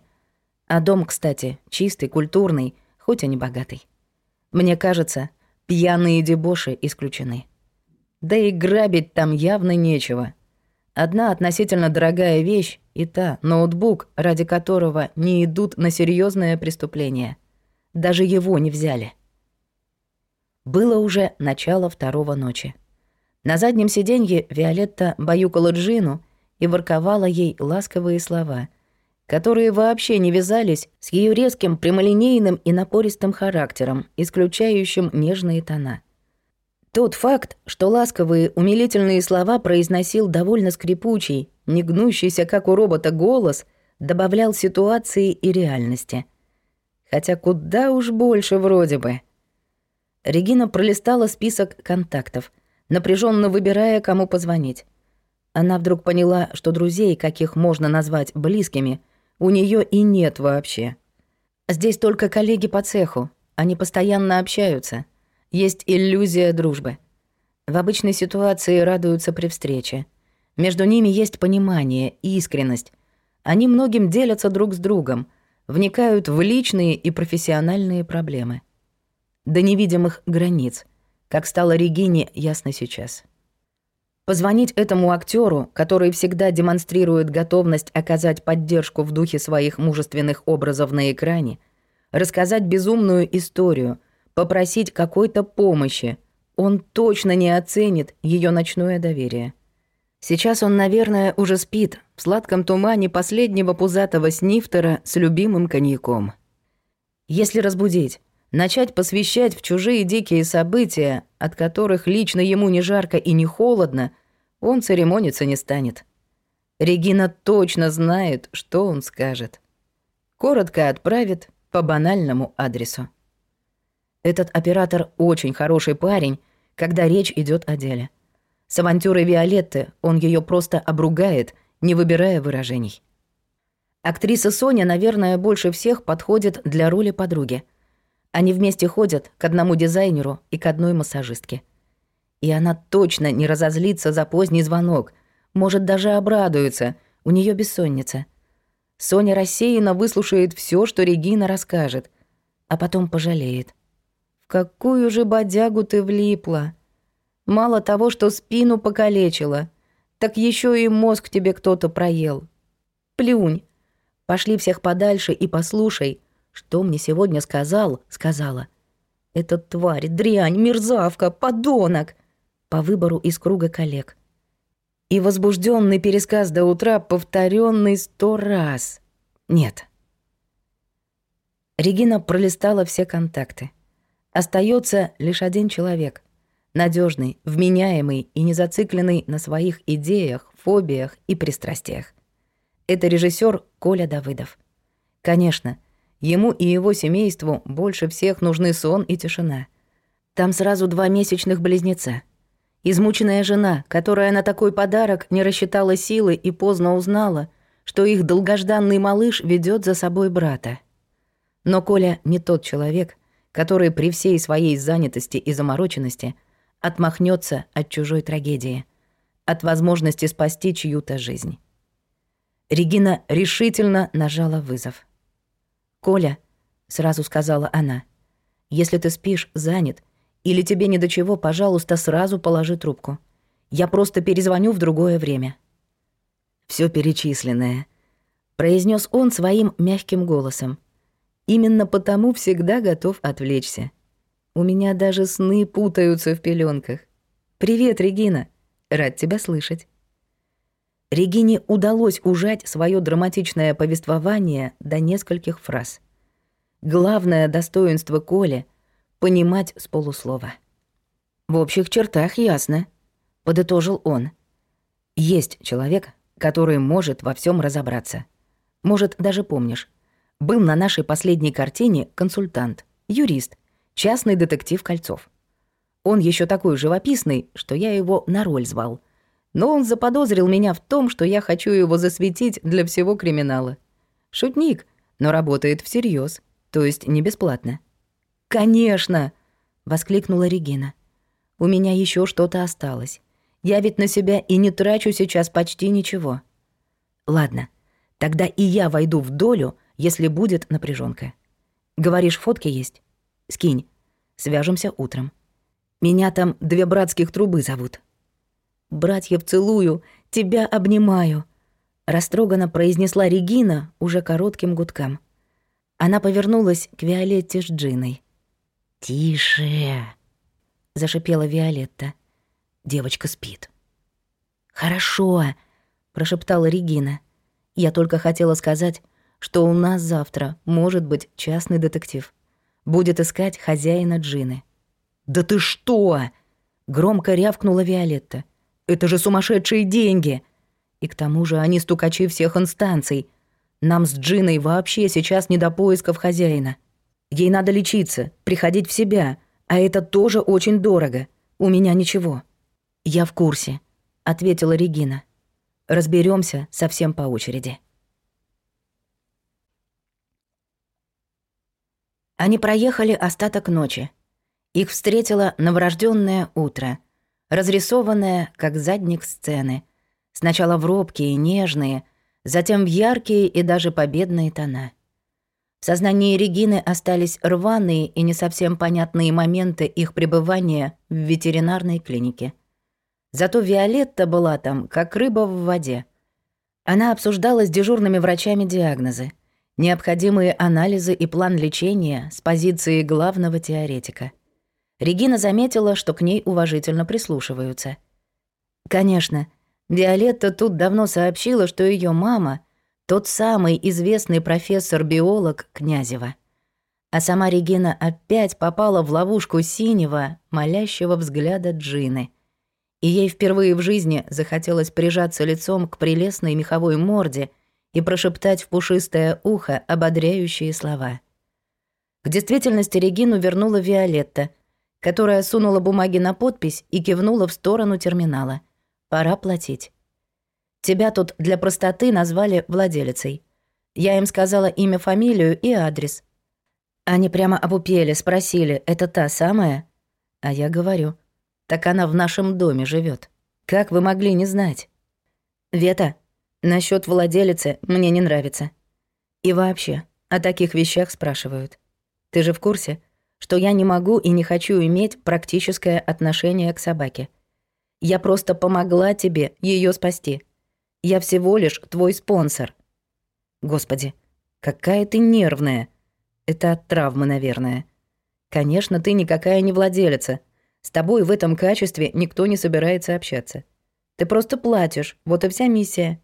А дом, кстати, чистый, культурный, хоть и не богатый. Мне кажется, пьяные дебоши исключены. Да и грабить там явно нечего. Одна относительно дорогая вещь и та ноутбук, ради которого не идут на серьезное преступление. Даже его не взяли. Было уже начало второго ночи. На заднем сиденье Виолетта баюкала Джину и ворковала ей ласковые слова, которые вообще не вязались с ее резким, прямолинейным и напористым характером, исключающим нежные тона. Тот факт, что ласковые, умилительные слова произносил довольно скрипучий, не гнущийся, как у робота, голос, добавлял ситуации и реальности. Хотя куда уж больше вроде бы — Регина пролистала список контактов, напряженно выбирая, кому позвонить. Она вдруг поняла, что друзей, каких можно назвать близкими, у нее и нет вообще. Здесь только коллеги по цеху, они постоянно общаются. Есть иллюзия дружбы. В обычной ситуации радуются при встрече. Между ними есть понимание, искренность. Они многим делятся друг с другом, вникают в личные и профессиональные проблемы до невидимых границ, как стало Регине ясно сейчас. Позвонить этому актеру, который всегда демонстрирует готовность оказать поддержку в духе своих мужественных образов на экране, рассказать безумную историю, попросить какой-то помощи, он точно не оценит ее ночное доверие. Сейчас он, наверное, уже спит в сладком тумане последнего пузатого снифтера с любимым коньяком. Если разбудить, начать посвящать в чужие дикие события, от которых лично ему не жарко и не холодно, он церемониться не станет. Регина точно знает, что он скажет. Коротко отправит по банальному адресу. Этот оператор очень хороший парень, когда речь идет о деле. С авантюрой Виолетты он ее просто обругает, не выбирая выражений. Актриса Соня, наверное, больше всех подходит для роли подруги — они вместе ходят к одному дизайнеру и к одной массажистке. И она точно не разозлится за поздний звонок. Может, даже обрадуется. У нее бессонница. Соня рассеянно выслушает все, что Регина расскажет. А потом пожалеет. «В какую же бодягу ты влипла? Мало того, что спину покалечила, так еще и мозг тебе кто-то проел. Плюнь. Пошли всех подальше и послушай» Что мне сегодня сказал, сказала. «Это тварь, дрянь, мерзавка, подонок!» По выбору из круга коллег. И возбужденный пересказ до утра, повторенный сто раз. Нет. Регина пролистала все контакты. Остается лишь один человек. надежный, вменяемый и не зацикленный на своих идеях, фобиях и пристрастиях. Это режиссер Коля Давыдов. Конечно, Ему и его семейству больше всех нужны сон и тишина. Там сразу два месячных близнеца. Измученная жена, которая на такой подарок не рассчитала силы и поздно узнала, что их долгожданный малыш ведет за собой брата. Но Коля не тот человек, который при всей своей занятости и замороченности отмахнется от чужой трагедии, от возможности спасти чью-то жизнь. Регина решительно нажала вызов – «Коля», — сразу сказала она, — «если ты спишь, занят, или тебе не до чего, пожалуйста, сразу положи трубку. Я просто перезвоню в другое время». Все перечисленное», — произнес он своим мягким голосом. «Именно потому всегда готов отвлечься. У меня даже сны путаются в пеленках. Привет, Регина. Рад тебя слышать». Регине удалось ужать свое драматичное повествование до нескольких фраз. Главное достоинство Коли — понимать с полуслова. «В общих чертах ясно», — подытожил он. «Есть человек, который может во всем разобраться. Может, даже помнишь. Был на нашей последней картине консультант, юрист, частный детектив Кольцов. Он еще такой живописный, что я его на роль звал — но он заподозрил меня в том, что я хочу его засветить для всего криминала. Шутник, но работает всерьез, то есть не бесплатно. «Конечно!» — воскликнула Регина. «У меня еще что-то осталось. Я ведь на себя и не трачу сейчас почти ничего». «Ладно, тогда и я войду в долю, если будет напряженка. Говоришь, фотки есть? Скинь. Свяжемся утром. Меня там две братских трубы зовут». Братьев целую, тебя обнимаю», — растроганно произнесла Регина уже коротким гудком. Она повернулась к Виолетте с Джиной. «Тише!» — зашипела Виолетта. «Девочка спит». «Хорошо!» — прошептала Регина. «Я только хотела сказать, что у нас завтра может быть частный детектив. Будет искать хозяина Джины». «Да ты что?» — громко рявкнула Виолетта. Это же сумасшедшие деньги. И к тому же они стукачи всех инстанций. Нам с Джиной вообще сейчас не до поисков хозяина. Ей надо лечиться, приходить в себя, а это тоже очень дорого. У меня ничего. Я в курсе, ответила Регина. Разберемся совсем по очереди. Они проехали остаток ночи. Их встретило новорожденное утро — разрисованная, как задник сцены. Сначала в робкие, нежные, затем в яркие и даже победные тона. В сознании Регины остались рваные и не совсем понятные моменты их пребывания в ветеринарной клинике. Зато Виолетта была там, как рыба в воде. Она обсуждала с дежурными врачами диагнозы, необходимые анализы и план лечения с позиции главного теоретика – Регина заметила, что к ней уважительно прислушиваются. Конечно, Виолетта тут давно сообщила, что ее мама — тот самый известный профессор-биолог Князева. А сама Регина опять попала в ловушку синего, молящего взгляда Джины. И ей впервые в жизни захотелось прижаться лицом к прелестной меховой морде и прошептать в пушистое ухо ободряющие слова. К действительности Регину вернула Виолетта — которая сунула бумаги на подпись и кивнула в сторону терминала. «Пора платить». «Тебя тут для простоты назвали владелицей. Я им сказала имя, фамилию и адрес». Они прямо обупели, спросили, «Это та самая?» А я говорю, «Так она в нашем доме живет. Как вы могли не знать?» «Вета, насчет владелицы мне не нравится. И вообще, о таких вещах спрашивают. Ты же в курсе?» что я не могу и не хочу иметь практическое отношение к собаке. Я просто помогла тебе ее спасти. Я всего лишь твой спонсор. Господи, какая ты нервная. Это от травмы, наверное. Конечно, ты никакая не владелица. С тобой в этом качестве никто не собирается общаться. Ты просто платишь, вот и вся миссия.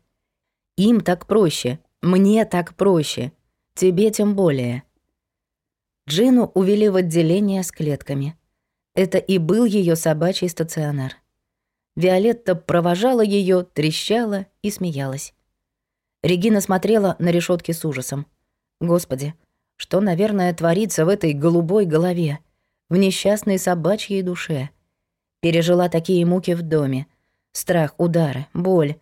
Им так проще, мне так проще, тебе тем более. Джину увели в отделение с клетками. Это и был ее собачий стационар. Виолетта провожала ее, трещала и смеялась. Регина смотрела на решетки с ужасом. Господи, что, наверное, творится в этой голубой голове, в несчастной собачьей душе. Пережила такие муки в доме. Страх, удары, боль.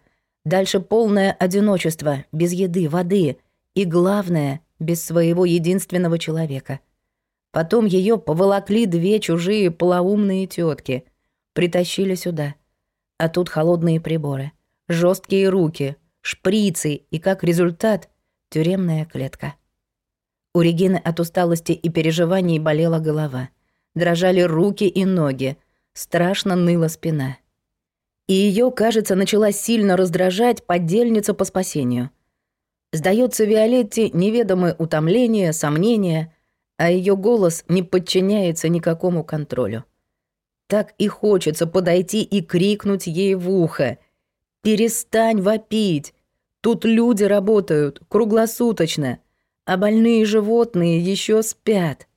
Дальше полное одиночество, без еды, воды и, главное, без своего единственного человека — Потом ее поволокли две чужие полоумные тетки. Притащили сюда. А тут холодные приборы, жесткие руки, шприцы и, как результат, тюремная клетка. У Регины от усталости и переживаний болела голова. Дрожали руки и ноги. Страшно ныла спина. И ее, кажется, начала сильно раздражать поддельница по спасению. Сдается Виолетте неведомое утомление, сомнение — а ее голос не подчиняется никакому контролю. Так и хочется подойти и крикнуть ей в ухо. «Перестань вопить! Тут люди работают круглосуточно, а больные животные еще спят».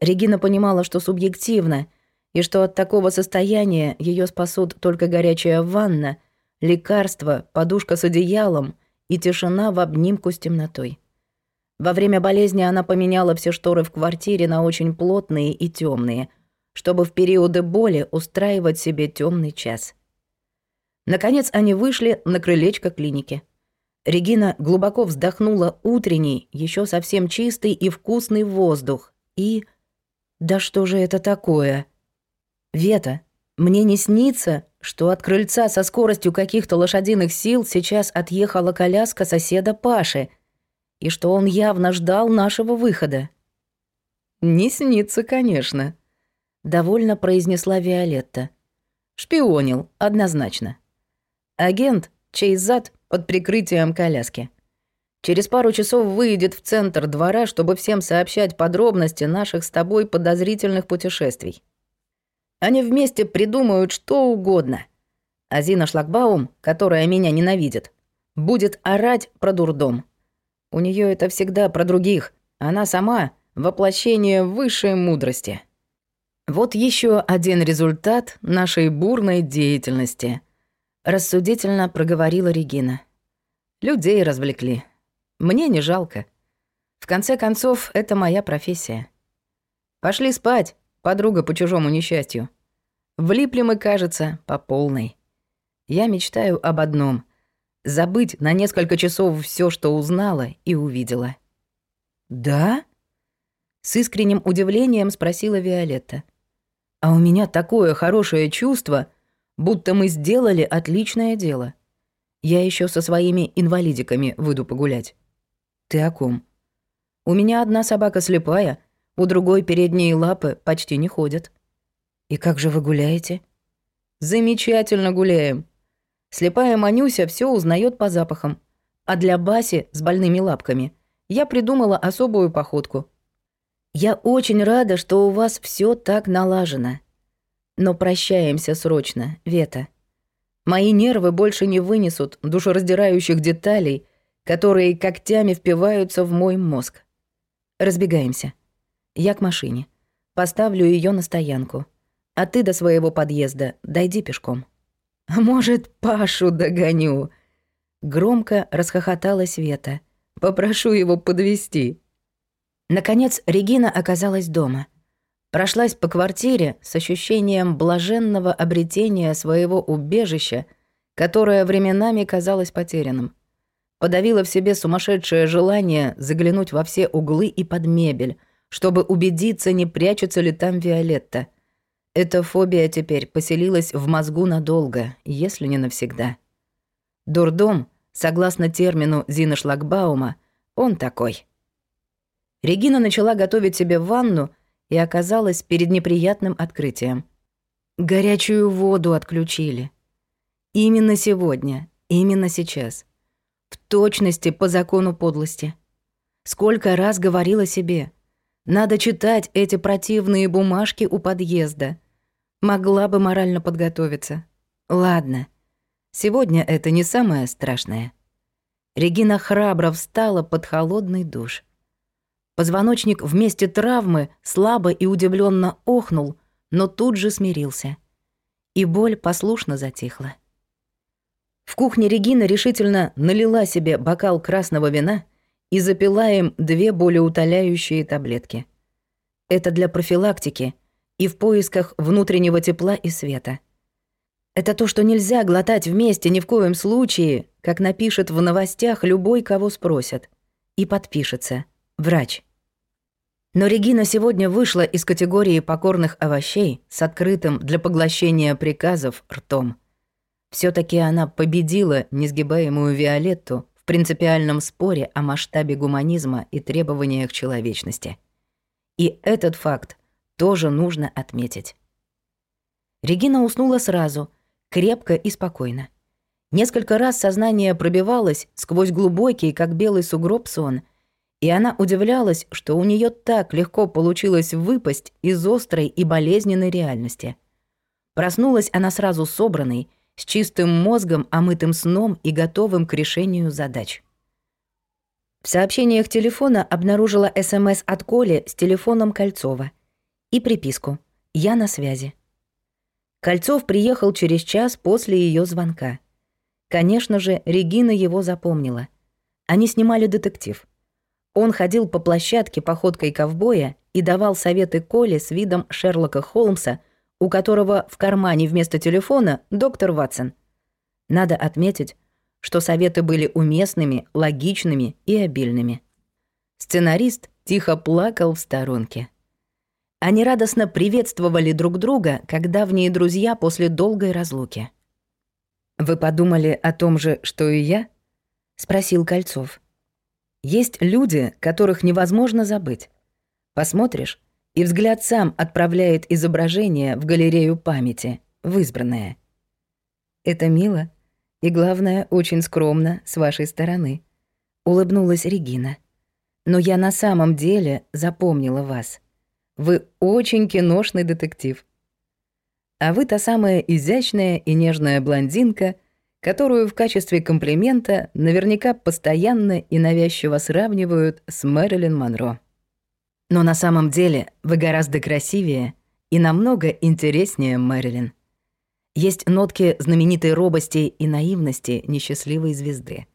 Регина понимала, что субъективно, и что от такого состояния ее спасут только горячая ванна, лекарство, подушка с одеялом и тишина в обнимку с темнотой. Во время болезни она поменяла все шторы в квартире на очень плотные и темные, чтобы в периоды боли устраивать себе темный час. Наконец они вышли на крылечко клиники. Регина глубоко вздохнула утренний, еще совсем чистый и вкусный воздух. И... Да что же это такое? Вета, мне не снится, что от крыльца со скоростью каких-то лошадиных сил сейчас отъехала коляска соседа Паши — и что он явно ждал нашего выхода. «Не снится, конечно», — довольно произнесла Виолетта. «Шпионил, однозначно. Агент, чей зад под прикрытием коляски. Через пару часов выйдет в центр двора, чтобы всем сообщать подробности наших с тобой подозрительных путешествий. Они вместе придумают что угодно. Азина Шлагбаум, которая меня ненавидит, будет орать про дурдом. У нее это всегда про других. Она сама — воплощение высшей мудрости. Вот еще один результат нашей бурной деятельности. Рассудительно проговорила Регина. Людей развлекли. Мне не жалко. В конце концов, это моя профессия. Пошли спать, подруга по чужому несчастью. Влипли мы, кажется, по полной. Я мечтаю об одном забыть на несколько часов все, что узнала и увидела. «Да?» — с искренним удивлением спросила Виолетта. «А у меня такое хорошее чувство, будто мы сделали отличное дело. Я еще со своими инвалидиками выйду погулять». «Ты о ком?» «У меня одна собака слепая, у другой передние лапы почти не ходят». «И как же вы гуляете?» «Замечательно гуляем», Слепая Манюся все узнает по запахам. А для Баси с больными лапками я придумала особую походку. Я очень рада, что у вас все так налажено. Но прощаемся срочно, Вета. Мои нервы больше не вынесут душераздирающих деталей, которые когтями впиваются в мой мозг. Разбегаемся. Я к машине. Поставлю ее на стоянку. А ты до своего подъезда дойди пешком. А может, Пашу догоню?» Громко расхохоталась Вета. «Попрошу его подвести. Наконец Регина оказалась дома. Прошлась по квартире с ощущением блаженного обретения своего убежища, которое временами казалось потерянным. Подавила в себе сумасшедшее желание заглянуть во все углы и под мебель, чтобы убедиться, не прячется ли там Виолетта — эта фобия теперь поселилась в мозгу надолго, если не навсегда. Дурдом, согласно термину Зина Шлагбаума, он такой. Регина начала готовить себе ванну и оказалась перед неприятным открытием. Горячую воду отключили. Именно сегодня, именно сейчас. В точности по закону подлости. Сколько раз говорила себе. Надо читать эти противные бумажки у подъезда. Могла бы морально подготовиться. Ладно. Сегодня это не самое страшное. Регина храбро встала под холодный душ. Позвоночник вместе травмы слабо и удивленно охнул, но тут же смирился. И боль послушно затихла. В кухне Регина решительно налила себе бокал красного вина и запила им две более утоляющие таблетки. Это для профилактики — и в поисках внутреннего тепла и света. Это то, что нельзя глотать вместе ни в коем случае, как напишет в новостях любой, кого спросят. И подпишется. Врач. Но Регина сегодня вышла из категории покорных овощей с открытым для поглощения приказов ртом. все таки она победила несгибаемую Виолетту в принципиальном споре о масштабе гуманизма и требованиях человечности. И этот факт – тоже нужно отметить. Регина уснула сразу, крепко и спокойно. Несколько раз сознание пробивалось сквозь глубокий, как белый сугроб, сон, и она удивлялась, что у нее так легко получилось выпасть из острой и болезненной реальности. Проснулась она сразу собранной, с чистым мозгом, омытым сном и готовым к решению задач. В сообщениях телефона обнаружила СМС эм от Коли с телефоном Кольцова и приписку «Я на связи». Кольцов приехал через час после ее звонка. Конечно же, Регина его запомнила. Они снимали детектив. Он ходил по площадке походкой ковбоя и давал советы Коле с видом Шерлока Холмса, у которого в кармане вместо телефона доктор Ватсон. Надо отметить, что советы были уместными, логичными и обильными. Сценарист тихо плакал в сторонке. Они радостно приветствовали друг друга, как давние друзья после долгой разлуки. «Вы подумали о том же, что и я?» — спросил Кольцов. «Есть люди, которых невозможно забыть. Посмотришь, и взгляд сам отправляет изображение в галерею памяти, в избранное. Это мило и, главное, очень скромно с вашей стороны», — улыбнулась Регина. «Но я на самом деле запомнила вас». Вы очень киношный детектив. А вы та самая изящная и нежная блондинка, которую в качестве комплимента наверняка постоянно и навязчиво сравнивают с Мэрилин Монро. Но на самом деле вы гораздо красивее и намного интереснее Мэрилин. Есть нотки знаменитой робости и наивности несчастливой звезды.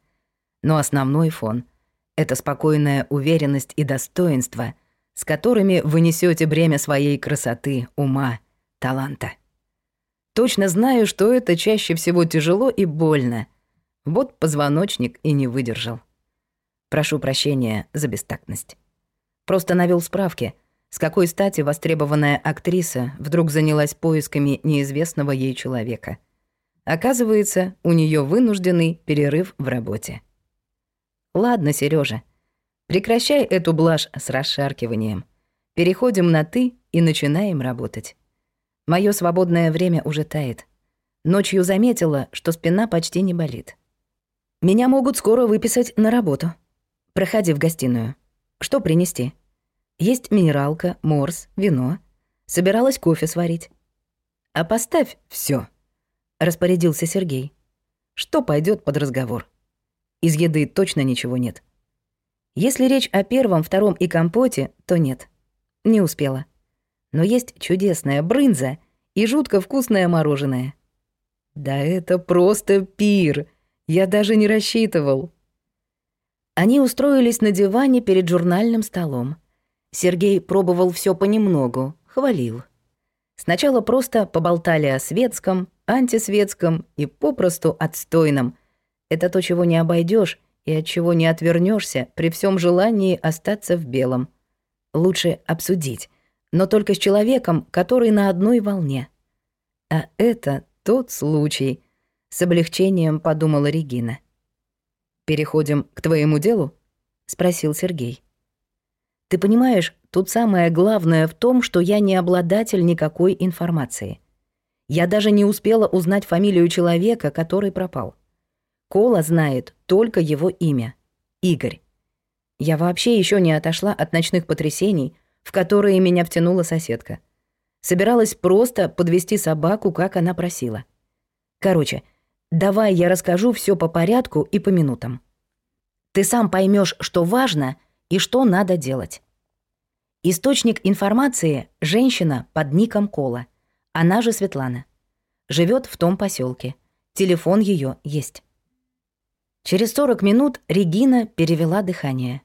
Но основной фон — это спокойная уверенность и достоинство — с которыми вы несете бремя своей красоты, ума, таланта. Точно знаю, что это чаще всего тяжело и больно. Вот позвоночник и не выдержал. Прошу прощения за бестактность. Просто навел справки, с какой стати востребованная актриса вдруг занялась поисками неизвестного ей человека. Оказывается, у нее вынужденный перерыв в работе. Ладно, Сережа, Прекращай эту блажь с расшаркиванием. Переходим на «ты» и начинаем работать. Моё свободное время уже тает. Ночью заметила, что спина почти не болит. Меня могут скоро выписать на работу. Проходи в гостиную. Что принести? Есть минералка, морс, вино. Собиралась кофе сварить. А поставь всё, распорядился Сергей. Что пойдёт под разговор? Из еды точно ничего нет. — если речь о первом, втором и компоте, то нет. Не успела. Но есть чудесная брынза и жутко вкусное мороженое. Да это просто пир. Я даже не рассчитывал. Они устроились на диване перед журнальным столом. Сергей пробовал все понемногу, хвалил. Сначала просто поболтали о светском, антисветском и попросту отстойном. Это то, чего не обойдешь, и от чего не отвернешься при всем желании остаться в белом. Лучше обсудить, но только с человеком, который на одной волне. А это тот случай, с облегчением подумала Регина. Переходим к твоему делу? спросил Сергей. Ты понимаешь, тут самое главное в том, что я не обладатель никакой информации. Я даже не успела узнать фамилию человека, который пропал. Кола знает только его имя — Игорь. Я вообще еще не отошла от ночных потрясений, в которые меня втянула соседка. Собиралась просто подвести собаку, как она просила. Короче, давай я расскажу все по порядку и по минутам. Ты сам поймешь, что важно и что надо делать. Источник информации — женщина под ником Кола. Она же Светлана. Живет в том поселке. Телефон ее есть. Через 40 минут Регина перевела дыхание.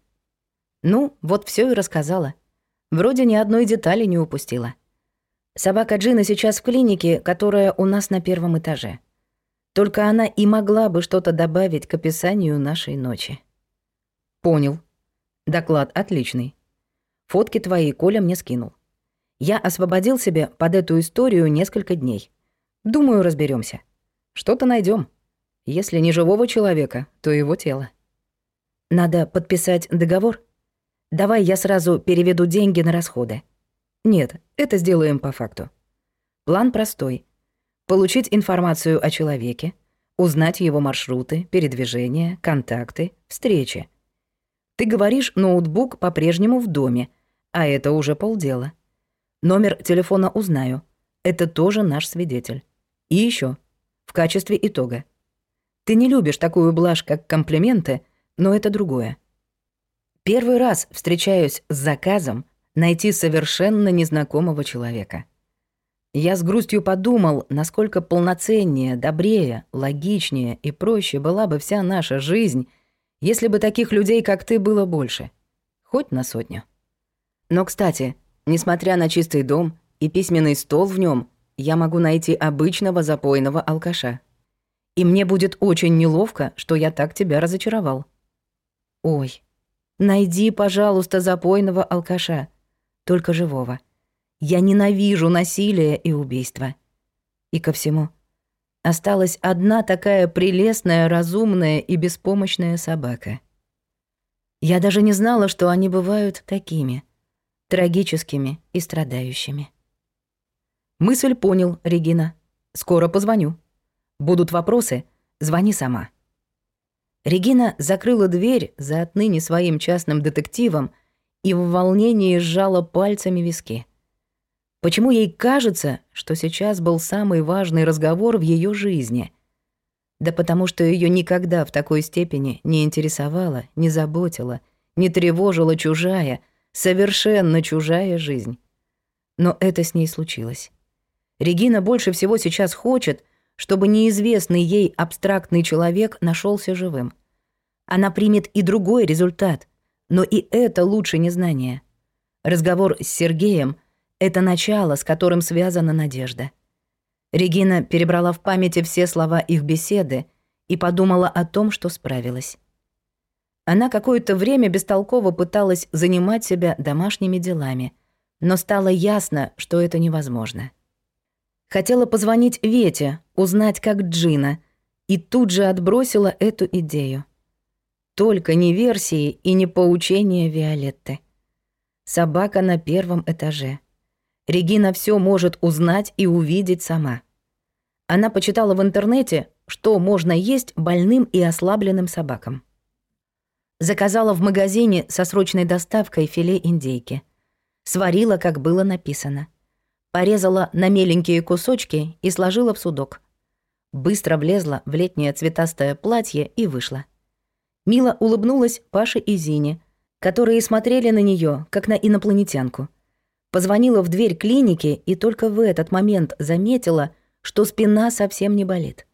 Ну, вот все и рассказала. Вроде ни одной детали не упустила. Собака Джина сейчас в клинике, которая у нас на первом этаже. Только она и могла бы что-то добавить к описанию нашей ночи. Понял. Доклад отличный. Фотки твои Коля мне скинул. Я освободил себе под эту историю несколько дней. Думаю, разберемся. Что-то найдем. Если не живого человека, то его тело. Надо подписать договор? Давай я сразу переведу деньги на расходы. Нет, это сделаем по факту. План простой. Получить информацию о человеке, узнать его маршруты, передвижения, контакты, встречи. Ты говоришь, ноутбук по-прежнему в доме, а это уже полдела. Номер телефона узнаю. Это тоже наш свидетель. И еще в качестве итога. Ты не любишь такую блажь, как комплименты, но это другое. Первый раз встречаюсь с заказом найти совершенно незнакомого человека. Я с грустью подумал, насколько полноценнее, добрее, логичнее и проще была бы вся наша жизнь, если бы таких людей, как ты, было больше. Хоть на сотню. Но, кстати, несмотря на чистый дом и письменный стол в нем, я могу найти обычного запойного алкаша. И мне будет очень неловко, что я так тебя разочаровал. Ой, найди, пожалуйста, запойного алкаша, только живого. Я ненавижу насилие и убийство. И ко всему, осталась одна такая прелестная, разумная и беспомощная собака. Я даже не знала, что они бывают такими, трагическими и страдающими. Мысль понял, Регина. Скоро позвоню. Будут вопросы? Звони сама». Регина закрыла дверь за отныне своим частным детективом и в волнении сжала пальцами виски. Почему ей кажется, что сейчас был самый важный разговор в ее жизни? Да потому что ее никогда в такой степени не интересовала, не заботила, не тревожила чужая, совершенно чужая жизнь. Но это с ней случилось. Регина больше всего сейчас хочет, чтобы неизвестный ей абстрактный человек нашелся живым. Она примет и другой результат, но и это лучше незнания. Разговор с Сергеем — это начало, с которым связана надежда. Регина перебрала в памяти все слова их беседы и подумала о том, что справилась. Она какое-то время бестолково пыталась занимать себя домашними делами, но стало ясно, что это невозможно. Хотела позвонить Вете, узнать, как Джина, и тут же отбросила эту идею. Только не версии и не поучения Виолетты. Собака на первом этаже. Регина все может узнать и увидеть сама. Она почитала в интернете, что можно есть больным и ослабленным собакам. Заказала в магазине со срочной доставкой филе индейки. Сварила, как было написано. Порезала на меленькие кусочки и сложила в судок. Быстро влезла в летнее цветастое платье и вышла. Мила улыбнулась Паше и Зине, которые смотрели на нее, как на инопланетянку. Позвонила в дверь клиники и только в этот момент заметила, что спина совсем не болит.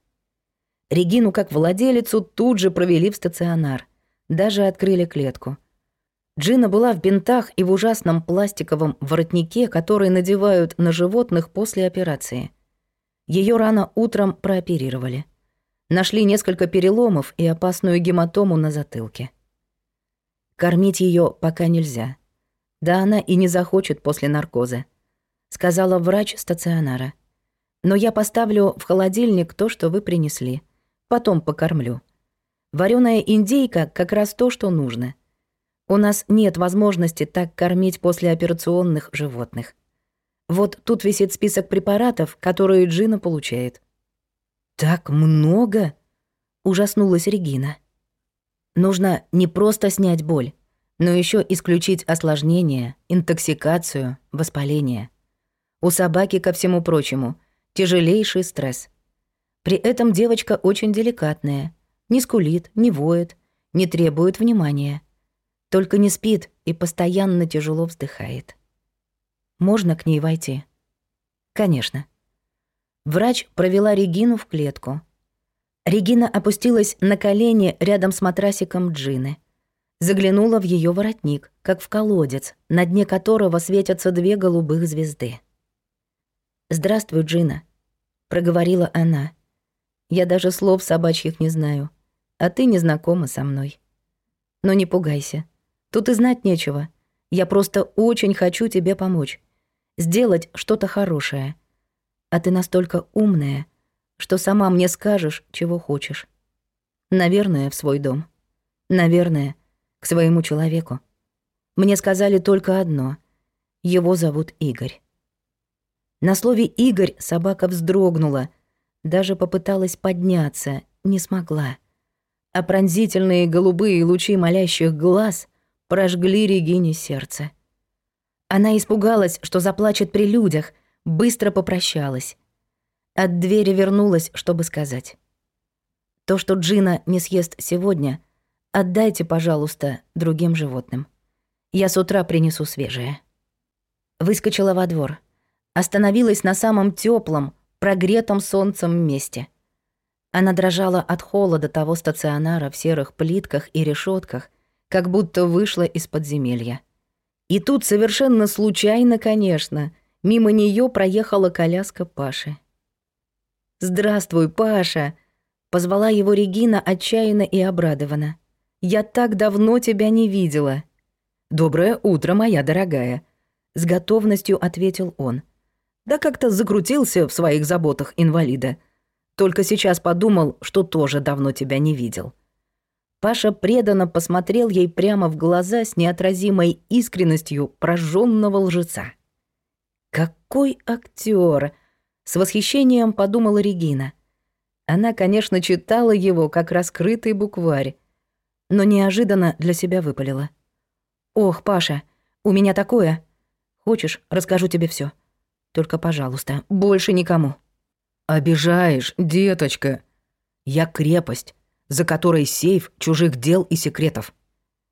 Регину, как владелицу, тут же провели в стационар. Даже открыли клетку. Джина была в бинтах и в ужасном пластиковом воротнике, который надевают на животных после операции – ее рано утром прооперировали. Нашли несколько переломов и опасную гематому на затылке. Кормить ее пока нельзя. Да она и не захочет после наркоза. Сказала врач стационара. Но я поставлю в холодильник то, что вы принесли. Потом покормлю. Вареная индейка как раз то, что нужно. У нас нет возможности так кормить после операционных животных. Вот тут висит список препаратов, которые Джина получает. «Так много?» — ужаснулась Регина. «Нужно не просто снять боль, но еще исключить осложнения, интоксикацию, воспаление. У собаки, ко всему прочему, тяжелейший стресс. При этом девочка очень деликатная, не скулит, не воет, не требует внимания. Только не спит и постоянно тяжело вздыхает». Можно к ней войти? Конечно. Врач провела Регину в клетку. Регина опустилась на колени рядом с матрасиком Джины. Заглянула в ее воротник, как в колодец, на дне которого светятся две голубых звезды. «Здравствуй, Джина», — проговорила она. «Я даже слов собачьих не знаю, а ты не знакома со мной. Но не пугайся, тут и знать нечего. Я просто очень хочу тебе помочь сделать что-то хорошее. А ты настолько умная, что сама мне скажешь, чего хочешь. Наверное, в свой дом. Наверное, к своему человеку. Мне сказали только одно. Его зовут Игорь. На слове «Игорь» собака вздрогнула, даже попыталась подняться, не смогла. А пронзительные голубые лучи молящих глаз прожгли Регине сердце. Она испугалась, что заплачет при людях, быстро попрощалась. От двери вернулась, чтобы сказать. «То, что Джина не съест сегодня, отдайте, пожалуйста, другим животным. Я с утра принесу свежее». Выскочила во двор. Остановилась на самом теплом, прогретом солнцем месте. Она дрожала от холода того стационара в серых плитках и решетках, как будто вышла из подземелья. И тут совершенно случайно, конечно, мимо нее проехала коляска Паши. «Здравствуй, Паша!» — позвала его Регина отчаянно и обрадованно. «Я так давно тебя не видела!» «Доброе утро, моя дорогая!» — с готовностью ответил он. «Да как-то закрутился в своих заботах инвалида. Только сейчас подумал, что тоже давно тебя не видел». Паша преданно посмотрел ей прямо в глаза с неотразимой искренностью прожженного лжеца. «Какой актер!» — с восхищением подумала Регина. Она, конечно, читала его как раскрытый букварь, но неожиданно для себя выпалила. «Ох, Паша, у меня такое! Хочешь, расскажу тебе все. Только, пожалуйста, больше никому». «Обижаешь, деточка! Я крепость, за которой сейф чужих дел и секретов.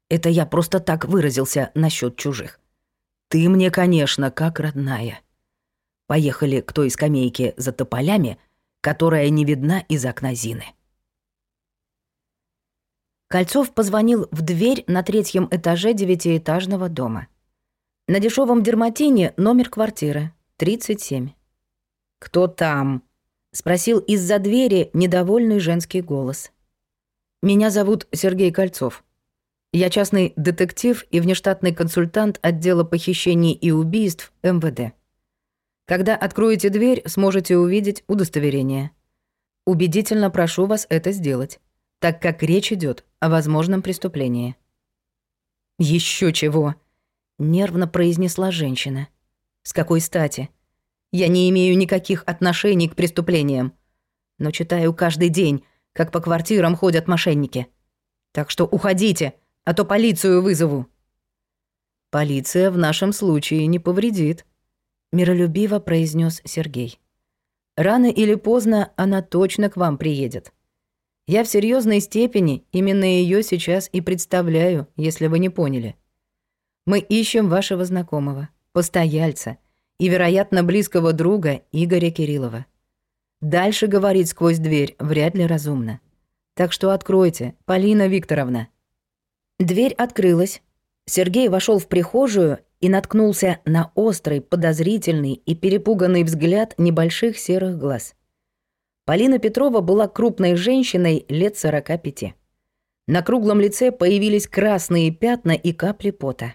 Это я просто так выразился насчет чужих. Ты мне, конечно, как родная. Поехали к той скамейке за тополями, которая не видна из окна Зины. Кольцов позвонил в дверь на третьем этаже девятиэтажного дома. На дешевом дерматине номер квартиры, 37. «Кто там?» — спросил из-за двери недовольный женский голос. Меня зовут Сергей Кольцов. Я частный детектив и внештатный консультант отдела похищений и убийств МВД. Когда откроете дверь, сможете увидеть удостоверение. Убедительно прошу вас это сделать, так как речь идет о возможном преступлении. Еще чего? нервно произнесла женщина. С какой стати? Я не имею никаких отношений к преступлениям. Но читаю каждый день, как по квартирам ходят мошенники. Так что уходите, а то полицию вызову». «Полиция в нашем случае не повредит», — миролюбиво произнес Сергей. «Рано или поздно она точно к вам приедет. Я в серьезной степени именно ее сейчас и представляю, если вы не поняли. Мы ищем вашего знакомого, постояльца и, вероятно, близкого друга Игоря Кириллова. Дальше говорить сквозь дверь вряд ли разумно. Так что откройте, Полина Викторовна». Дверь открылась. Сергей вошел в прихожую и наткнулся на острый, подозрительный и перепуганный взгляд небольших серых глаз. Полина Петрова была крупной женщиной лет 45. На круглом лице появились красные пятна и капли пота.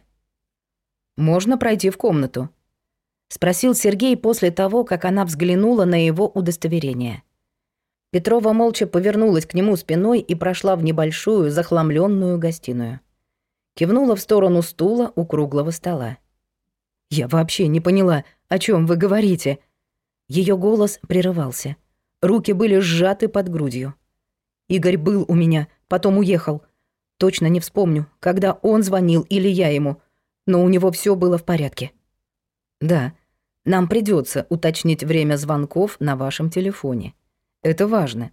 «Можно пройти в комнату», — спросил Сергей после того, как она взглянула на его удостоверение. Петрова молча повернулась к нему спиной и прошла в небольшую, захламленную гостиную. Кивнула в сторону стула у круглого стола. «Я вообще не поняла, о чем вы говорите?» Ее голос прерывался. Руки были сжаты под грудью. «Игорь был у меня, потом уехал. Точно не вспомню, когда он звонил или я ему, но у него все было в порядке». Да, нам придется уточнить время звонков на вашем телефоне. Это важно.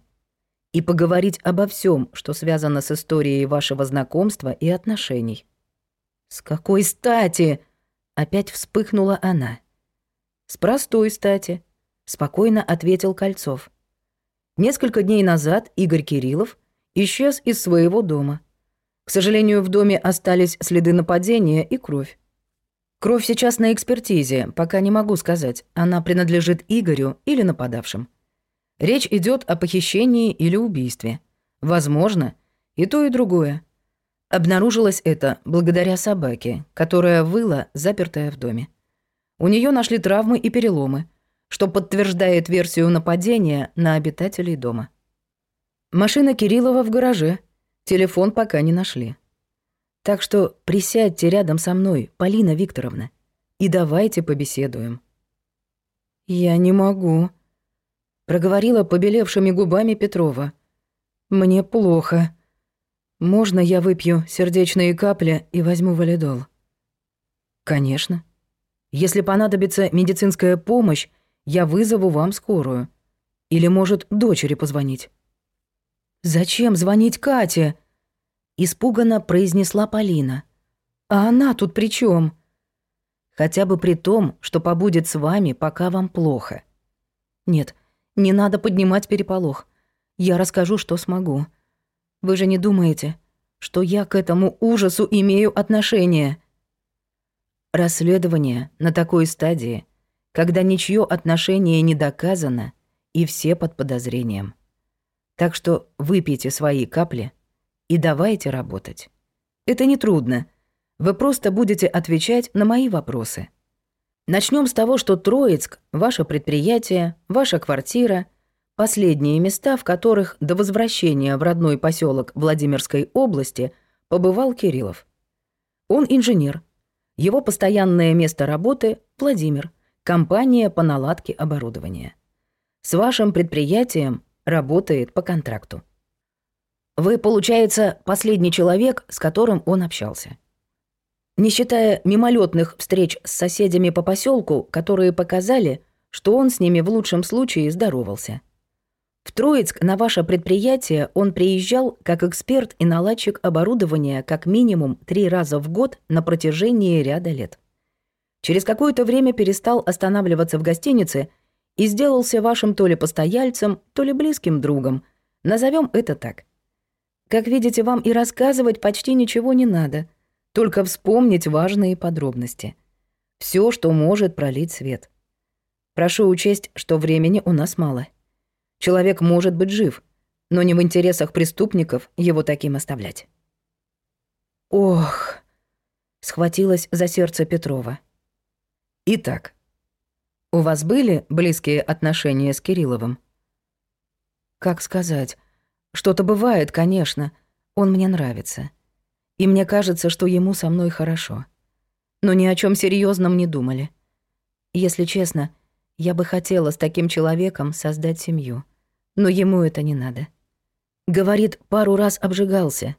И поговорить обо всем, что связано с историей вашего знакомства и отношений. С какой стати? Опять вспыхнула она. С простой стати, спокойно ответил Кольцов. Несколько дней назад Игорь Кириллов исчез из своего дома. К сожалению, в доме остались следы нападения и кровь. Кровь сейчас на экспертизе, пока не могу сказать, она принадлежит Игорю или нападавшим. Речь идет о похищении или убийстве. Возможно, и то, и другое. Обнаружилось это благодаря собаке, которая выла, запертая в доме. У нее нашли травмы и переломы, что подтверждает версию нападения на обитателей дома. Машина Кириллова в гараже. Телефон пока не нашли. Так что присядьте рядом со мной, Полина Викторовна, и давайте побеседуем». «Я не могу», — проговорила побелевшими губами Петрова. «Мне плохо. Можно я выпью сердечные капли и возьму валидол?» «Конечно. Если понадобится медицинская помощь, я вызову вам скорую. Или, может, дочери позвонить». «Зачем звонить Кате?» Испуганно произнесла Полина. «А она тут при чем? «Хотя бы при том, что побудет с вами, пока вам плохо». «Нет, не надо поднимать переполох. Я расскажу, что смогу. Вы же не думаете, что я к этому ужасу имею отношение?» Расследование на такой стадии, когда ничьё отношение не доказано и все под подозрением. Так что выпейте свои капли – и давайте работать. Это не трудно. Вы просто будете отвечать на мои вопросы. Начнем с того, что Троицк – ваше предприятие, ваша квартира, последние места, в которых до возвращения в родной поселок Владимирской области побывал Кириллов. Он инженер. Его постоянное место работы – Владимир, компания по наладке оборудования. С вашим предприятием работает по контракту. Вы, получается, последний человек, с которым он общался. Не считая мимолетных встреч с соседями по поселку, которые показали, что он с ними в лучшем случае здоровался. В Троицк на ваше предприятие он приезжал как эксперт и наладчик оборудования как минимум три раза в год на протяжении ряда лет. Через какое-то время перестал останавливаться в гостинице и сделался вашим то ли постояльцем, то ли близким другом. Назовем это так – как видите, вам и рассказывать почти ничего не надо. Только вспомнить важные подробности. Все, что может пролить свет. Прошу учесть, что времени у нас мало. Человек может быть жив, но не в интересах преступников его таким оставлять. Ох, схватилась за сердце Петрова. Итак, у вас были близкие отношения с Кирилловым? Как сказать? Что-то бывает, конечно. Он мне нравится. И мне кажется, что ему со мной хорошо. Но ни о чем серьезном не думали. Если честно, я бы хотела с таким человеком создать семью. Но ему это не надо. Говорит, пару раз обжигался.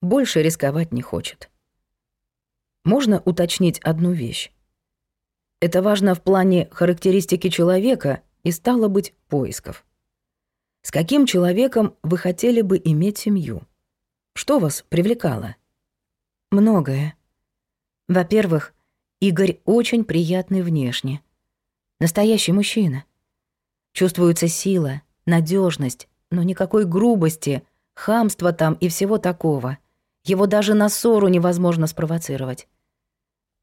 Больше рисковать не хочет. Можно уточнить одну вещь? Это важно в плане характеристики человека и, стало быть, поисков. С каким человеком вы хотели бы иметь семью? Что вас привлекало? Многое. Во-первых, Игорь очень приятный внешне. Настоящий мужчина. Чувствуется сила, надежность, но никакой грубости, хамства там и всего такого. Его даже на ссору невозможно спровоцировать.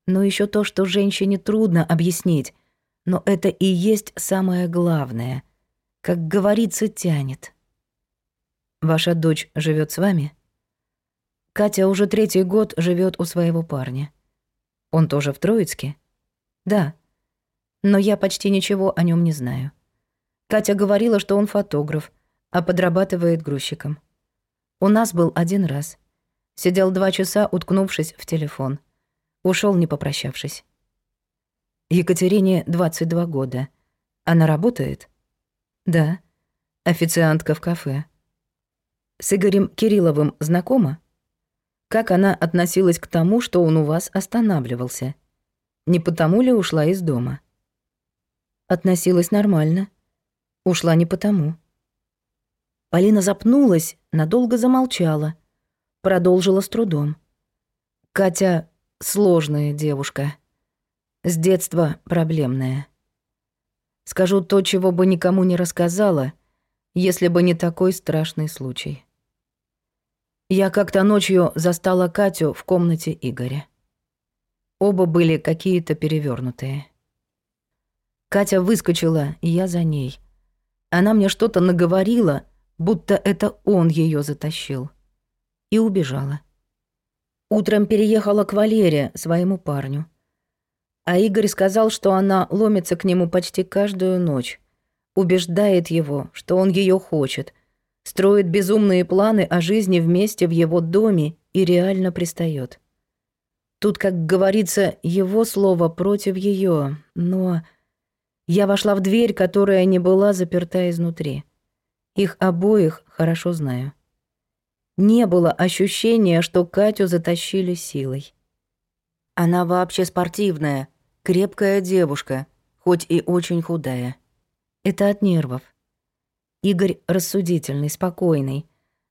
Но еще то, что женщине трудно объяснить, но это и есть самое главное — как говорится, тянет. Ваша дочь живет с вами? Катя уже третий год живет у своего парня. Он тоже в Троицке? Да. Но я почти ничего о нем не знаю. Катя говорила, что он фотограф, а подрабатывает грузчиком. У нас был один раз. Сидел два часа, уткнувшись в телефон. Ушел, не попрощавшись. Екатерине 22 года. Она работает? «Да, официантка в кафе». «С Игорем Кирилловым знакома?» «Как она относилась к тому, что он у вас останавливался? Не потому ли ушла из дома?» «Относилась нормально. Ушла не потому». Полина запнулась, надолго замолчала. Продолжила с трудом. «Катя — сложная девушка. С детства проблемная». Скажу то, чего бы никому не рассказала, если бы не такой страшный случай. Я как-то ночью застала Катю в комнате Игоря. Оба были какие-то перевернутые. Катя выскочила, и я за ней. Она мне что-то наговорила, будто это он ее затащил. И убежала. Утром переехала к Валере, своему парню. А Игорь сказал, что она ломится к нему почти каждую ночь. Убеждает его, что он ее хочет. Строит безумные планы о жизни вместе в его доме и реально пристает. Тут, как говорится, его слово против ее, но... Я вошла в дверь, которая не была заперта изнутри. Их обоих хорошо знаю. Не было ощущения, что Катю затащили силой. «Она вообще спортивная», Крепкая девушка, хоть и очень худая. Это от нервов. Игорь рассудительный, спокойный.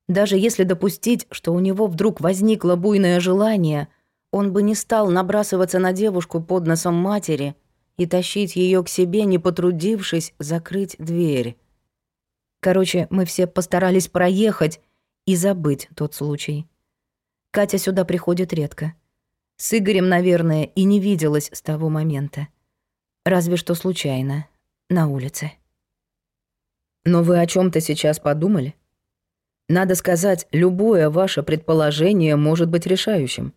Даже если допустить, что у него вдруг возникло буйное желание, он бы не стал набрасываться на девушку под носом матери и тащить ее к себе, не потрудившись закрыть дверь. Короче, мы все постарались проехать и забыть тот случай. Катя сюда приходит редко. С Игорем, наверное, и не виделась с того момента. Разве что случайно, на улице. Но вы о чем то сейчас подумали? Надо сказать, любое ваше предположение может быть решающим.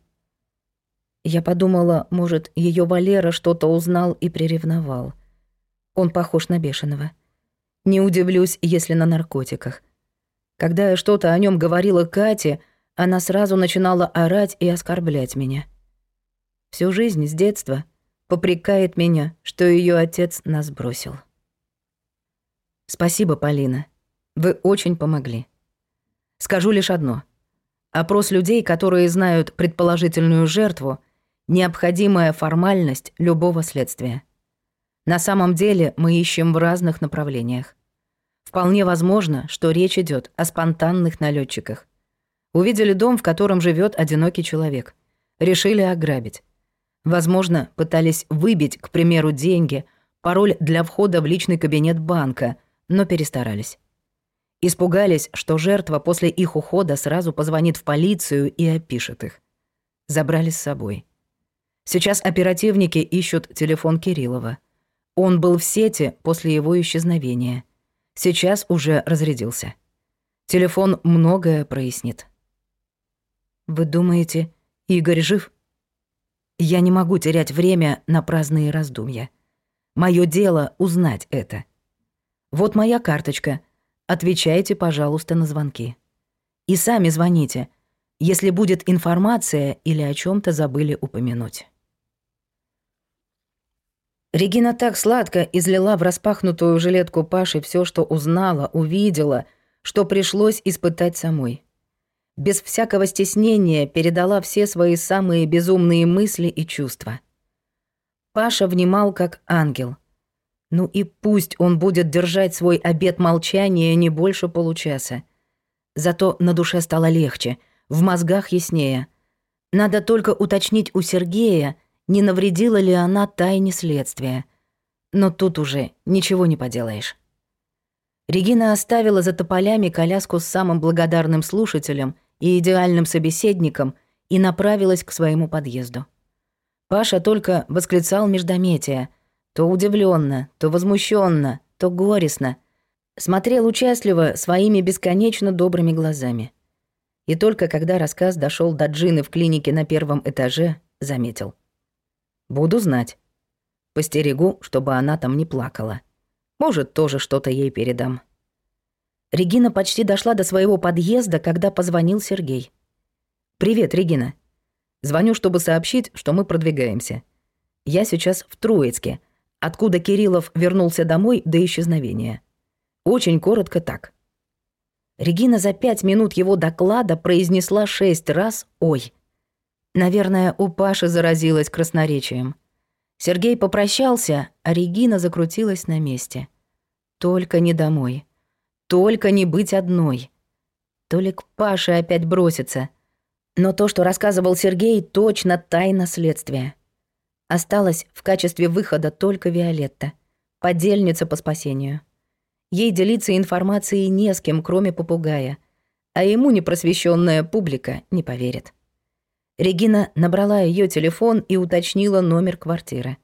Я подумала, может, ее Валера что-то узнал и приревновал. Он похож на бешеного. Не удивлюсь, если на наркотиках. Когда я что-то о нем говорила Кате, она сразу начинала орать и оскорблять меня всю жизнь с детства попрекает меня, что ее отец нас бросил. Спасибо, Полина. Вы очень помогли. Скажу лишь одно. Опрос людей, которые знают предположительную жертву, необходимая формальность любого следствия. На самом деле мы ищем в разных направлениях. Вполне возможно, что речь идет о спонтанных налетчиках. Увидели дом, в котором живет одинокий человек. Решили ограбить. Возможно, пытались выбить, к примеру, деньги, пароль для входа в личный кабинет банка, но перестарались. Испугались, что жертва после их ухода сразу позвонит в полицию и опишет их. Забрали с собой. Сейчас оперативники ищут телефон Кириллова. Он был в сети после его исчезновения. Сейчас уже разрядился. Телефон многое прояснит. «Вы думаете, Игорь жив?» Я не могу терять время на праздные раздумья. Мое дело узнать это. Вот моя карточка. Отвечайте, пожалуйста, на звонки. И сами звоните, если будет информация или о чем то забыли упомянуть. Регина так сладко излила в распахнутую жилетку Паши все, что узнала, увидела, что пришлось испытать самой без всякого стеснения передала все свои самые безумные мысли и чувства. Паша внимал как ангел. Ну и пусть он будет держать свой обет молчания не больше получаса. Зато на душе стало легче, в мозгах яснее. Надо только уточнить у Сергея, не навредила ли она тайне следствия. Но тут уже ничего не поделаешь. Регина оставила за тополями коляску с самым благодарным слушателем и идеальным собеседником и направилась к своему подъезду. Паша только восклицал междометия, то удивленно, то возмущенно, то горестно, смотрел участливо своими бесконечно добрыми глазами. И только когда рассказ дошел до Джины в клинике на первом этаже, заметил. «Буду знать. Постерегу, чтобы она там не плакала. Может, тоже что-то ей передам». Регина почти дошла до своего подъезда, когда позвонил Сергей. «Привет, Регина. Звоню, чтобы сообщить, что мы продвигаемся. Я сейчас в Троицке, откуда Кириллов вернулся домой до исчезновения. Очень коротко так». Регина за пять минут его доклада произнесла шесть раз «Ой». Наверное, у Паши заразилась красноречием. Сергей попрощался, а Регина закрутилась на месте. «Только не домой». Только не быть одной. Толик Паше опять бросится. Но то, что рассказывал Сергей, точно тайна следствия. Осталась в качестве выхода только Виолетта, подельница по спасению. Ей делиться информацией не с кем, кроме попугая, а ему непросвещенная публика не поверит. Регина набрала ее телефон и уточнила номер квартиры.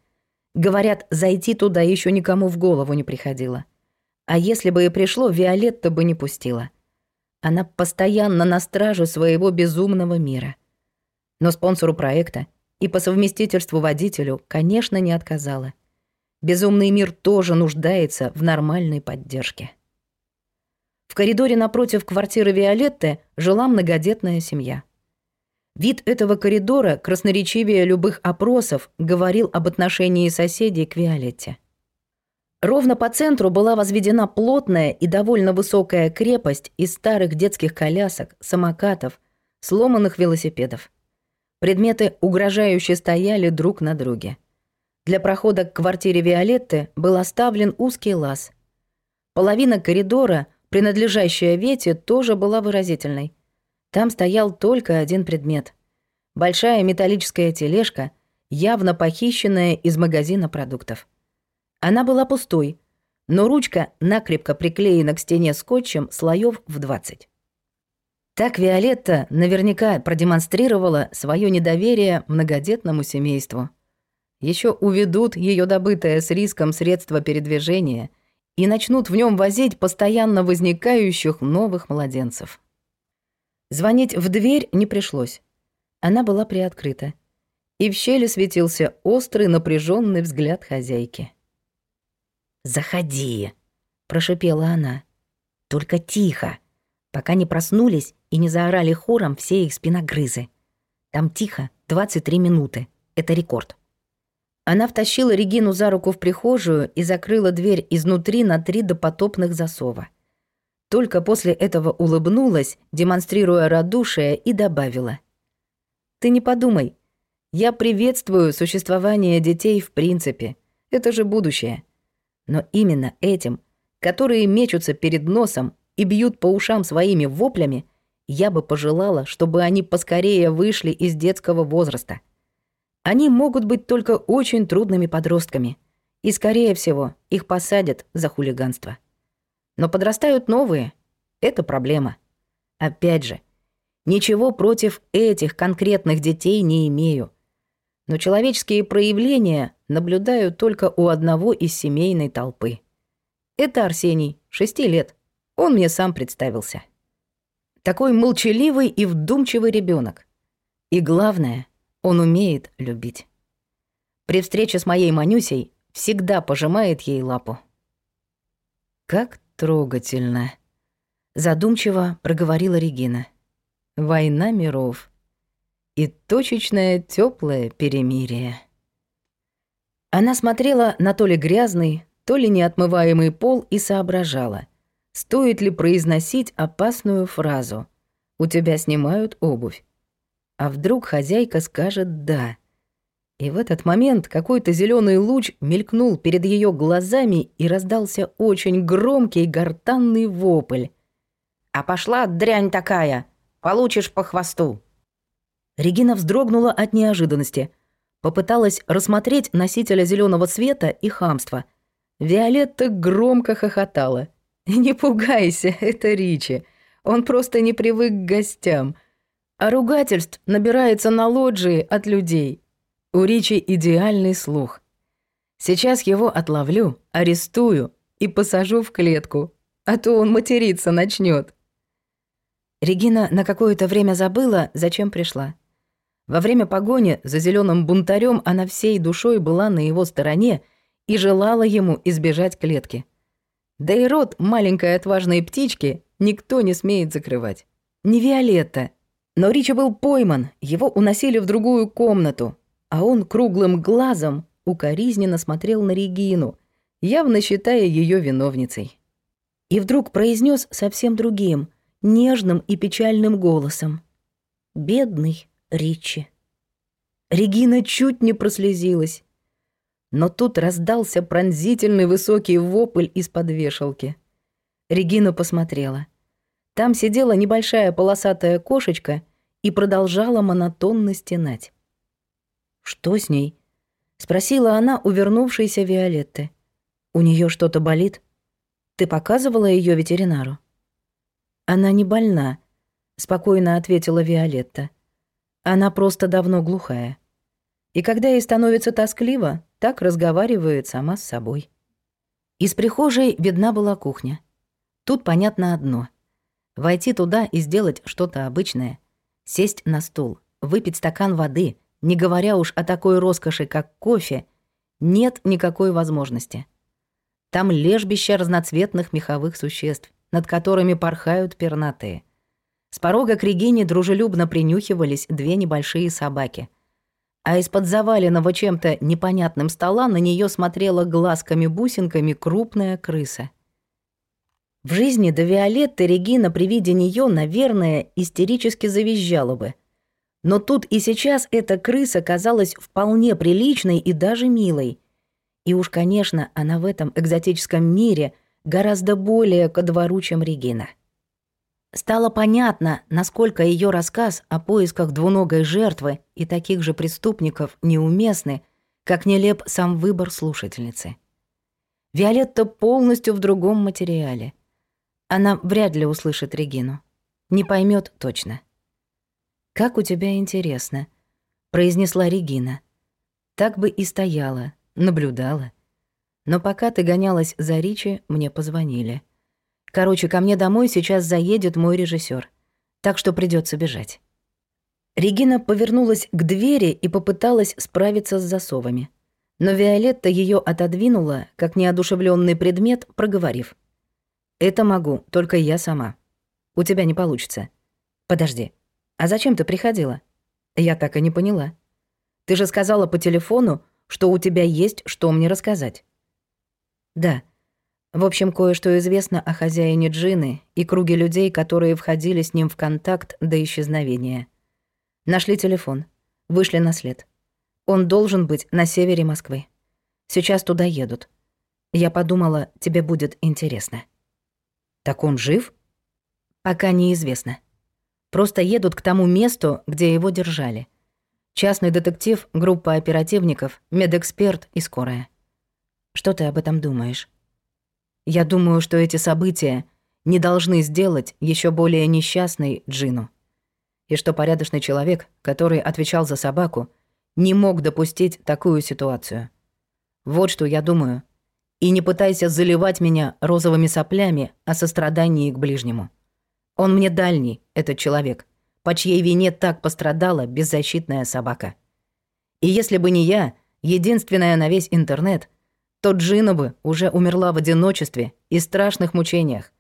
Говорят, зайти туда еще никому в голову не приходило. А если бы и пришло, Виолетта бы не пустила. Она постоянно на страже своего безумного мира. Но спонсору проекта и по совместительству водителю, конечно, не отказала. Безумный мир тоже нуждается в нормальной поддержке. В коридоре напротив квартиры Виолетты жила многодетная семья. Вид этого коридора, красноречивее любых опросов, говорил об отношении соседей к Виолетте. Ровно по центру была возведена плотная и довольно высокая крепость из старых детских колясок, самокатов, сломанных велосипедов. Предметы угрожающе стояли друг на друге. Для прохода к квартире Виолетты был оставлен узкий лаз. Половина коридора, принадлежащая Вете, тоже была выразительной. Там стоял только один предмет. Большая металлическая тележка, явно похищенная из магазина продуктов. Она была пустой, но ручка накрепко приклеена к стене скотчем слоев в 20. Так Виолетта наверняка продемонстрировала свое недоверие многодетному семейству. Еще уведут ее добытое с риском средства передвижения и начнут в нем возить постоянно возникающих новых младенцев. Звонить в дверь не пришлось. Она была приоткрыта. И в щели светился острый напряженный взгляд хозяйки. «Заходи!» — прошипела она. «Только тихо, пока не проснулись и не заорали хором все их спиногрызы. Там тихо 23 минуты. Это рекорд». Она втащила Регину за руку в прихожую и закрыла дверь изнутри на три допотопных засова. Только после этого улыбнулась, демонстрируя радушие, и добавила. «Ты не подумай. Я приветствую существование детей в принципе. Это же будущее. Но именно этим, которые мечутся перед носом и бьют по ушам своими воплями, я бы пожелала, чтобы они поскорее вышли из детского возраста. Они могут быть только очень трудными подростками, и, скорее всего, их посадят за хулиганство. Но подрастают новые — это проблема. Опять же, ничего против этих конкретных детей не имею — но человеческие проявления наблюдаю только у одного из семейной толпы. Это Арсений, шести лет. Он мне сам представился. Такой молчаливый и вдумчивый ребенок. И главное, он умеет любить. При встрече с моей Манюсей всегда пожимает ей лапу. «Как трогательно», — задумчиво проговорила Регина. «Война миров и точечное теплое перемирие. Она смотрела на то ли грязный, то ли неотмываемый пол и соображала, стоит ли произносить опасную фразу «У тебя снимают обувь». А вдруг хозяйка скажет «да». И в этот момент какой-то зеленый луч мелькнул перед ее глазами и раздался очень громкий гортанный вопль. «А пошла дрянь такая! Получишь по хвосту!» Регина вздрогнула от неожиданности. Попыталась рассмотреть носителя зеленого цвета и хамства. Виолетта громко хохотала. «Не пугайся, это Ричи. Он просто не привык к гостям. А ругательств набирается на лоджии от людей. У Ричи идеальный слух. Сейчас его отловлю, арестую и посажу в клетку, а то он материться начнет. Регина на какое-то время забыла, зачем пришла. Во время погони за зеленым бунтарем она всей душой была на его стороне и желала ему избежать клетки. Да и рот маленькой отважной птички никто не смеет закрывать. Не Виолетта. Но Ричи был пойман, его уносили в другую комнату, а он круглым глазом укоризненно смотрел на Регину, явно считая ее виновницей. И вдруг произнес совсем другим, нежным и печальным голосом. «Бедный, Ричи. Регина чуть не прослезилась. Но тут раздался пронзительный высокий вопль из-под вешалки. Регина посмотрела. Там сидела небольшая полосатая кошечка и продолжала монотонно стенать. «Что с ней?» — спросила она увернувшейся Виолетты. «У нее что-то болит? Ты показывала ее ветеринару?» «Она не больна», — спокойно ответила Виолетта. Она просто давно глухая. И когда ей становится тоскливо, так разговаривает сама с собой. Из прихожей видна была кухня. Тут понятно одно. Войти туда и сделать что-то обычное. Сесть на стул, выпить стакан воды, не говоря уж о такой роскоши, как кофе, нет никакой возможности. Там лежбище разноцветных меховых существ, над которыми порхают пернатые — с порога к Регине дружелюбно принюхивались две небольшие собаки. А из-под заваленного чем-то непонятным стола на нее смотрела глазками-бусинками крупная крыса. В жизни до Виолетты Регина при виде нее, наверное, истерически завизжала бы. Но тут и сейчас эта крыса казалась вполне приличной и даже милой. И уж, конечно, она в этом экзотическом мире гораздо более ко двору, чем Регина. Стало понятно, насколько ее рассказ о поисках двуногой жертвы и таких же преступников неуместны, как нелеп сам выбор слушательницы. Виолетта полностью в другом материале. Она вряд ли услышит Регину. Не поймет точно. «Как у тебя интересно», — произнесла Регина. «Так бы и стояла, наблюдала. Но пока ты гонялась за Ричи, мне позвонили». Короче, ко мне домой сейчас заедет мой режиссер, так что придется бежать. Регина повернулась к двери и попыталась справиться с засовами. Но Виолетта ее отодвинула, как неодушевленный предмет, проговорив. «Это могу, только я сама. У тебя не получится. Подожди, а зачем ты приходила?» «Я так и не поняла. Ты же сказала по телефону, что у тебя есть что мне рассказать». «Да, в общем, кое-что известно о хозяине Джины и круге людей, которые входили с ним в контакт до исчезновения. Нашли телефон. Вышли на след. Он должен быть на севере Москвы. Сейчас туда едут. Я подумала, тебе будет интересно. Так он жив? Пока неизвестно. Просто едут к тому месту, где его держали. Частный детектив, группа оперативников, медэксперт и скорая. Что ты об этом думаешь? Я думаю, что эти события не должны сделать еще более несчастной Джину. И что порядочный человек, который отвечал за собаку, не мог допустить такую ситуацию. Вот что я думаю. И не пытайся заливать меня розовыми соплями о сострадании к ближнему. Он мне дальний, этот человек, по чьей вине так пострадала беззащитная собака. И если бы не я, единственная на весь интернет — то Джина бы уже умерла в одиночестве и страшных мучениях.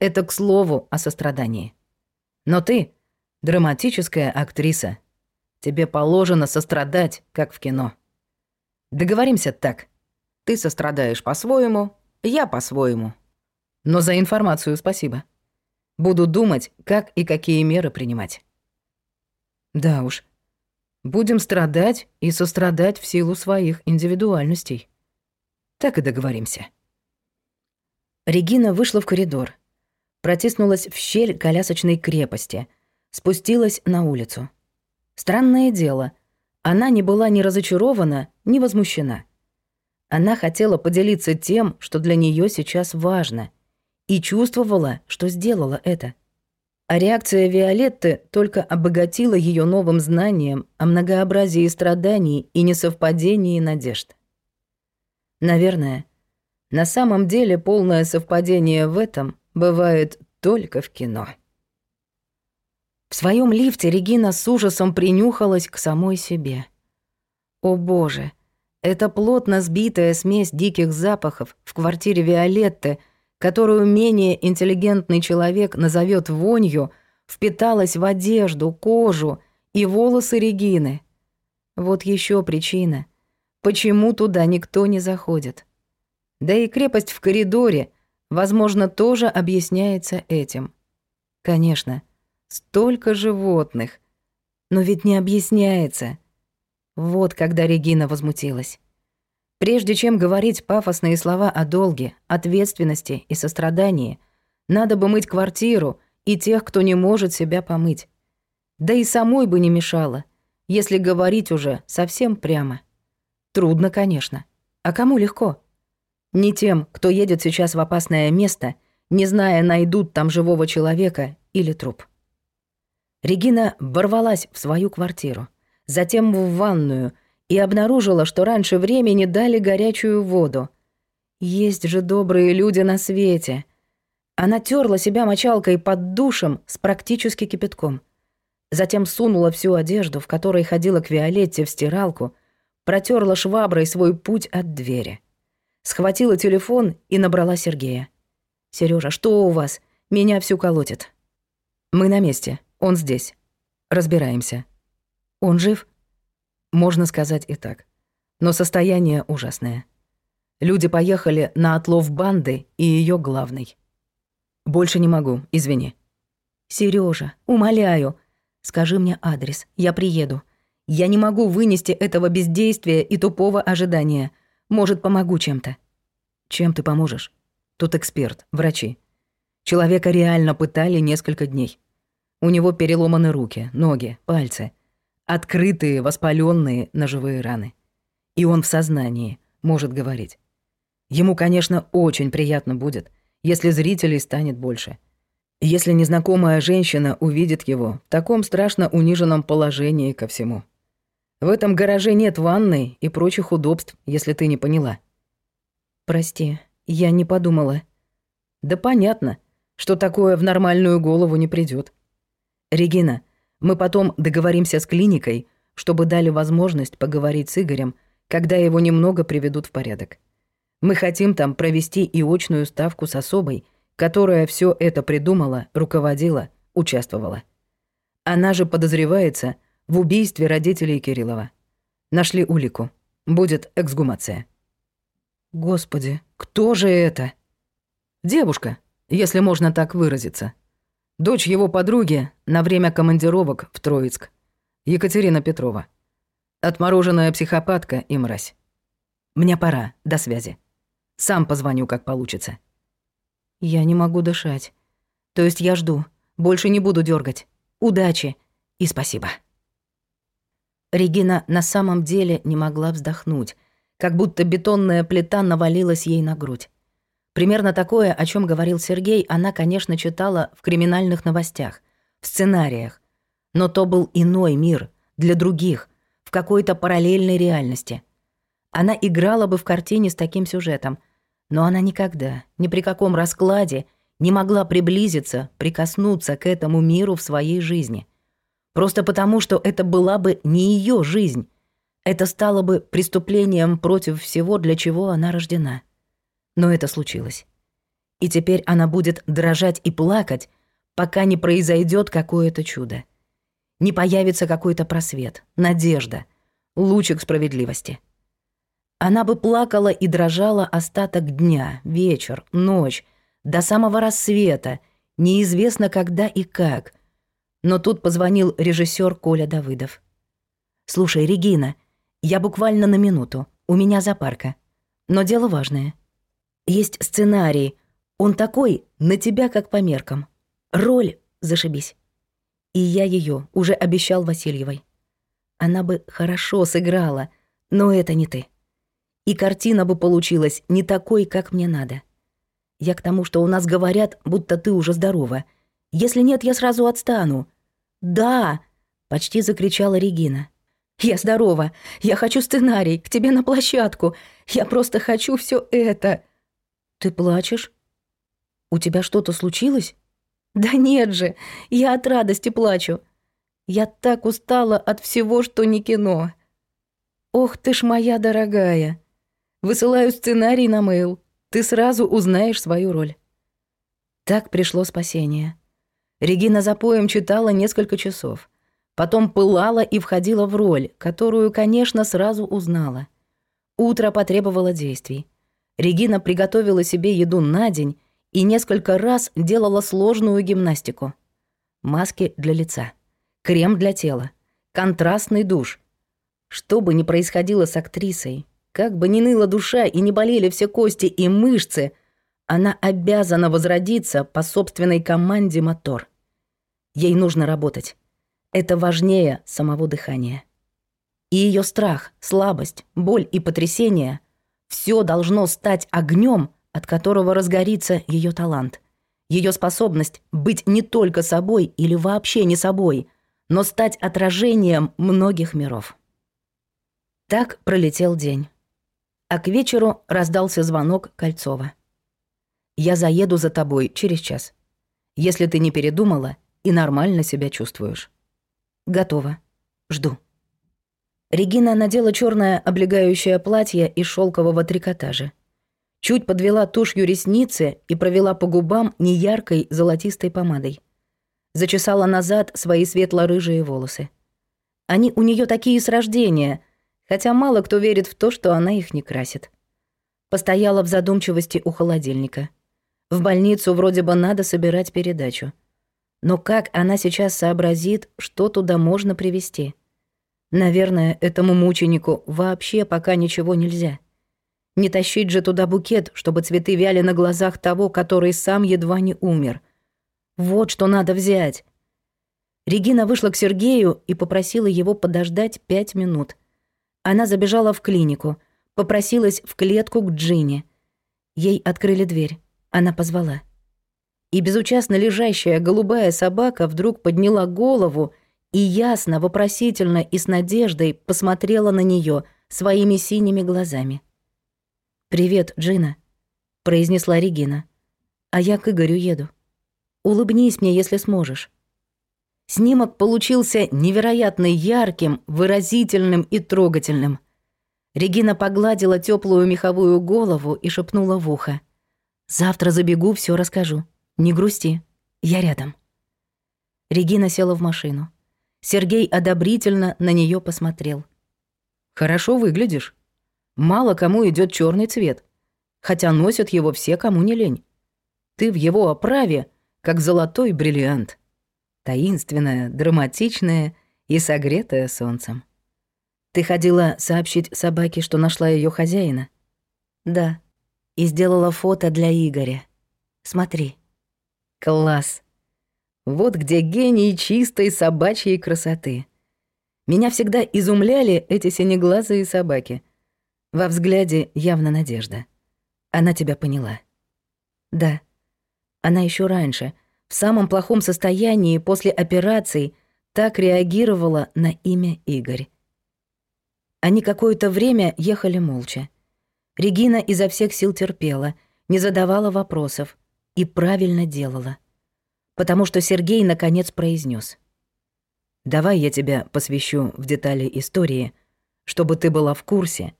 Это к слову о сострадании. Но ты — драматическая актриса. Тебе положено сострадать, как в кино. Договоримся так. Ты сострадаешь по-своему, я по-своему. Но за информацию спасибо. Буду думать, как и какие меры принимать. Да уж. Будем страдать и сострадать в силу своих индивидуальностей. Так и договоримся». Регина вышла в коридор. Протиснулась в щель колясочной крепости. Спустилась на улицу. Странное дело. Она не была ни разочарована, ни возмущена. Она хотела поделиться тем, что для нее сейчас важно. И чувствовала, что сделала это. А реакция Виолетты только обогатила ее новым знанием о многообразии страданий и несовпадении надежд. Наверное. На самом деле полное совпадение в этом бывает только в кино. В своем лифте Регина с ужасом принюхалась к самой себе. О боже, это плотно сбитая смесь диких запахов в квартире Виолетты, которую менее интеллигентный человек назовет вонью, впиталась в одежду, кожу и волосы Регины. Вот еще причина, Почему туда никто не заходит? Да и крепость в коридоре, возможно, тоже объясняется этим. Конечно, столько животных. Но ведь не объясняется. Вот когда Регина возмутилась. Прежде чем говорить пафосные слова о долге, ответственности и сострадании, надо бы мыть квартиру и тех, кто не может себя помыть. Да и самой бы не мешало, если говорить уже совсем прямо. Трудно, конечно. А кому легко? Не тем, кто едет сейчас в опасное место, не зная, найдут там живого человека или труп. Регина ворвалась в свою квартиру, затем в ванную и обнаружила, что раньше времени дали горячую воду. Есть же добрые люди на свете. Она терла себя мочалкой под душем с практически кипятком. Затем сунула всю одежду, в которой ходила к Виолетте, в стиралку, протерла шваброй свой путь от двери. Схватила телефон и набрала Сергея. Сережа, что у вас? Меня всю колотит». «Мы на месте. Он здесь. Разбираемся». «Он жив?» «Можно сказать и так. Но состояние ужасное. Люди поехали на отлов банды и ее главной. Больше не могу, извини». «Сережа, умоляю, скажи мне адрес, я приеду. Я не могу вынести этого бездействия и тупого ожидания. Может, помогу чем-то. Чем ты поможешь? Тут эксперт, врачи. Человека реально пытали несколько дней. У него переломаны руки, ноги, пальцы. Открытые, воспаленные ножевые раны. И он в сознании, может говорить. Ему, конечно, очень приятно будет, если зрителей станет больше. Если незнакомая женщина увидит его в таком страшно униженном положении ко всему. В этом гараже нет ванны и прочих удобств, если ты не поняла». «Прости, я не подумала». «Да понятно, что такое в нормальную голову не придет. «Регина, мы потом договоримся с клиникой, чтобы дали возможность поговорить с Игорем, когда его немного приведут в порядок. Мы хотим там провести и очную ставку с особой, которая все это придумала, руководила, участвовала. Она же подозревается, в убийстве родителей Кириллова. Нашли улику. Будет эксгумация. Господи, кто же это? Девушка, если можно так выразиться. Дочь его подруги на время командировок в Троицк. Екатерина Петрова. Отмороженная психопатка и мразь. Мне пора, до связи. Сам позвоню, как получится. Я не могу дышать. То есть я жду. Больше не буду дергать. Удачи и спасибо. Регина на самом деле не могла вздохнуть, как будто бетонная плита навалилась ей на грудь. Примерно такое, о чем говорил Сергей, она, конечно, читала в криминальных новостях, в сценариях. Но то был иной мир, для других, в какой-то параллельной реальности. Она играла бы в картине с таким сюжетом, но она никогда, ни при каком раскладе, не могла приблизиться, прикоснуться к этому миру в своей жизни. Просто потому, что это была бы не ее жизнь. Это стало бы преступлением против всего, для чего она рождена. Но это случилось. И теперь она будет дрожать и плакать, пока не произойдет какое-то чудо. Не появится какой-то просвет, надежда, лучик справедливости. Она бы плакала и дрожала остаток дня, вечер, ночь, до самого рассвета, неизвестно когда и как — но тут позвонил режиссер Коля Давыдов. «Слушай, Регина, я буквально на минуту. У меня запарка. Но дело важное. Есть сценарий. Он такой, на тебя как по меркам. Роль, зашибись. И я ее уже обещал Васильевой. Она бы хорошо сыграла, но это не ты. И картина бы получилась не такой, как мне надо. Я к тому, что у нас говорят, будто ты уже здорова — если нет, я сразу отстану». «Да!» — почти закричала Регина. «Я здорова. Я хочу сценарий. К тебе на площадку. Я просто хочу все это». «Ты плачешь? У тебя что-то случилось?» «Да нет же. Я от радости плачу. Я так устала от всего, что не кино. Ох ты ж моя дорогая. Высылаю сценарий на мейл. Ты сразу узнаешь свою роль». Так пришло спасение. Регина за поем читала несколько часов. Потом пылала и входила в роль, которую, конечно, сразу узнала. Утро потребовало действий. Регина приготовила себе еду на день и несколько раз делала сложную гимнастику. Маски для лица, крем для тела, контрастный душ. Что бы ни происходило с актрисой, как бы ни ныла душа и не болели все кости и мышцы, она обязана возродиться по собственной команде «Мотор». Ей нужно работать. Это важнее самого дыхания. И ее страх, слабость, боль и потрясение — все должно стать огнем, от которого разгорится ее талант. Ее способность быть не только собой или вообще не собой, но стать отражением многих миров. Так пролетел день. А к вечеру раздался звонок Кольцова. «Я заеду за тобой через час. Если ты не передумала, и нормально себя чувствуешь. Готово. Жду. Регина надела черное облегающее платье из шелкового трикотажа. Чуть подвела тушью ресницы и провела по губам неяркой золотистой помадой. Зачесала назад свои светло-рыжие волосы. Они у нее такие с рождения, хотя мало кто верит в то, что она их не красит. Постояла в задумчивости у холодильника. В больницу вроде бы надо собирать передачу — но как она сейчас сообразит, что туда можно привезти? Наверное, этому мученику вообще пока ничего нельзя. Не тащить же туда букет, чтобы цветы вяли на глазах того, который сам едва не умер. Вот что надо взять. Регина вышла к Сергею и попросила его подождать пять минут. Она забежала в клинику, попросилась в клетку к Джине. Ей открыли дверь. Она позвала и безучастно лежащая голубая собака вдруг подняла голову и ясно, вопросительно и с надеждой посмотрела на нее своими синими глазами. «Привет, Джина», — произнесла Регина. «А я к Игорю еду. Улыбнись мне, если сможешь». Снимок получился невероятно ярким, выразительным и трогательным. Регина погладила теплую меховую голову и шепнула в ухо. «Завтра забегу, все расскажу». «Не грусти, я рядом». Регина села в машину. Сергей одобрительно на нее посмотрел. «Хорошо выглядишь. Мало кому идет черный цвет, хотя носят его все, кому не лень. Ты в его оправе, как золотой бриллиант. Таинственная, драматичная и согретая солнцем. Ты ходила сообщить собаке, что нашла ее хозяина?» «Да. И сделала фото для Игоря. Смотри». Класс. Вот где гений чистой собачьей красоты. Меня всегда изумляли эти синеглазые собаки. Во взгляде явно надежда. Она тебя поняла. Да. Она еще раньше, в самом плохом состоянии после операции, так реагировала на имя Игорь. Они какое-то время ехали молча. Регина изо всех сил терпела, не задавала вопросов, и правильно делала. Потому что Сергей наконец произнес: «Давай я тебя посвящу в детали истории, чтобы ты была в курсе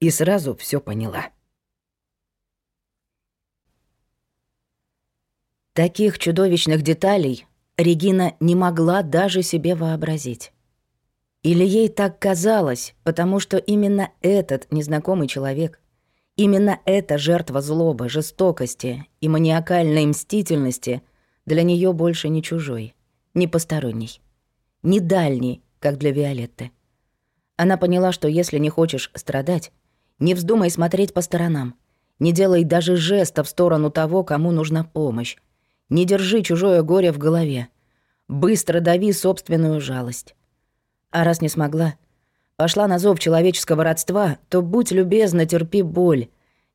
и сразу все поняла». Таких чудовищных деталей Регина не могла даже себе вообразить. Или ей так казалось, потому что именно этот незнакомый человек Именно эта жертва злобы, жестокости и маниакальной мстительности для нее больше не чужой, не посторонний, не дальний, как для Виолетты. Она поняла, что если не хочешь страдать, не вздумай смотреть по сторонам, не делай даже жеста в сторону того, кому нужна помощь, не держи чужое горе в голове, быстро дави собственную жалость. А раз не смогла — пошла на зов человеческого родства, то будь любезна, терпи боль,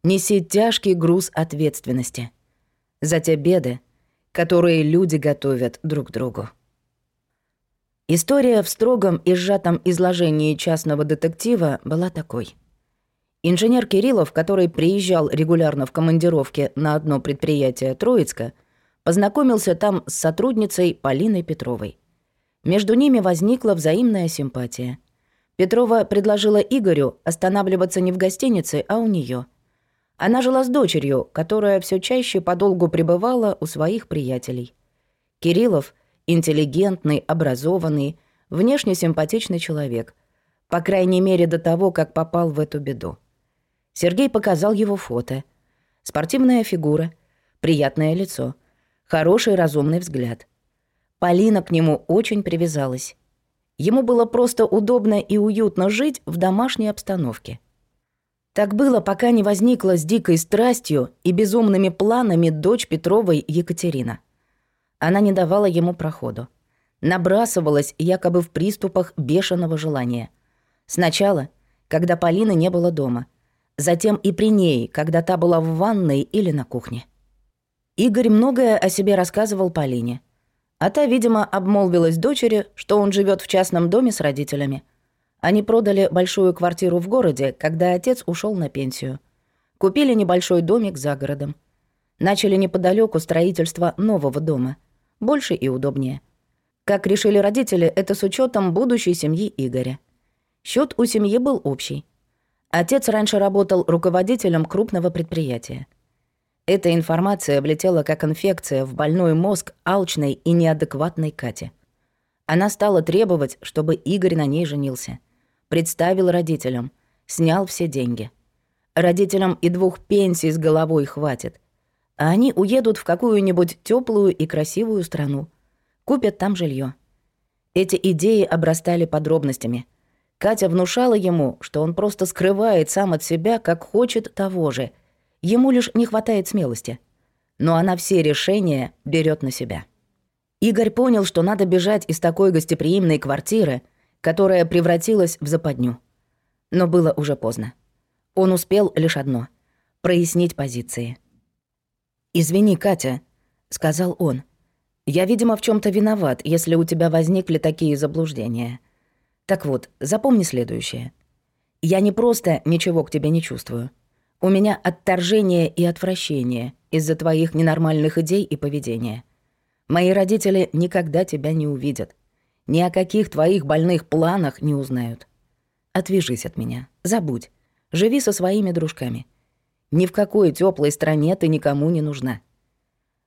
неси тяжкий груз ответственности за те беды, которые люди готовят друг другу. История в строгом и сжатом изложении частного детектива была такой. Инженер Кириллов, который приезжал регулярно в командировке на одно предприятие Троицка, познакомился там с сотрудницей Полиной Петровой. Между ними возникла взаимная симпатия – Петрова предложила Игорю останавливаться не в гостинице, а у нее. Она жила с дочерью, которая все чаще подолгу пребывала у своих приятелей. Кириллов – интеллигентный, образованный, внешне симпатичный человек. По крайней мере, до того, как попал в эту беду. Сергей показал его фото. Спортивная фигура, приятное лицо, хороший разумный взгляд. Полина к нему очень привязалась. Ему было просто удобно и уютно жить в домашней обстановке. Так было, пока не возникла с дикой страстью и безумными планами дочь Петровой Екатерина. Она не давала ему проходу. Набрасывалась якобы в приступах бешеного желания. Сначала, когда Полины не было дома. Затем и при ней, когда та была в ванной или на кухне. Игорь многое о себе рассказывал Полине – а та, видимо, обмолвилась дочери, что он живет в частном доме с родителями. Они продали большую квартиру в городе, когда отец ушел на пенсию. Купили небольшой домик за городом. Начали неподалеку строительство нового дома. Больше и удобнее. Как решили родители, это с учетом будущей семьи Игоря. Счет у семьи был общий. Отец раньше работал руководителем крупного предприятия. Эта информация влетела как инфекция в больной мозг алчной и неадекватной Кати. Она стала требовать, чтобы Игорь на ней женился. Представил родителям. Снял все деньги. Родителям и двух пенсий с головой хватит. А они уедут в какую-нибудь теплую и красивую страну. Купят там жилье. Эти идеи обрастали подробностями. Катя внушала ему, что он просто скрывает сам от себя, как хочет того же — Ему лишь не хватает смелости. Но она все решения берет на себя. Игорь понял, что надо бежать из такой гостеприимной квартиры, которая превратилась в западню. Но было уже поздно. Он успел лишь одно — прояснить позиции. «Извини, Катя», — сказал он. «Я, видимо, в чем то виноват, если у тебя возникли такие заблуждения. Так вот, запомни следующее. Я не просто ничего к тебе не чувствую. У меня отторжение и отвращение из-за твоих ненормальных идей и поведения. Мои родители никогда тебя не увидят. Ни о каких твоих больных планах не узнают. Отвяжись от меня. Забудь. Живи со своими дружками. Ни в какой теплой стране ты никому не нужна.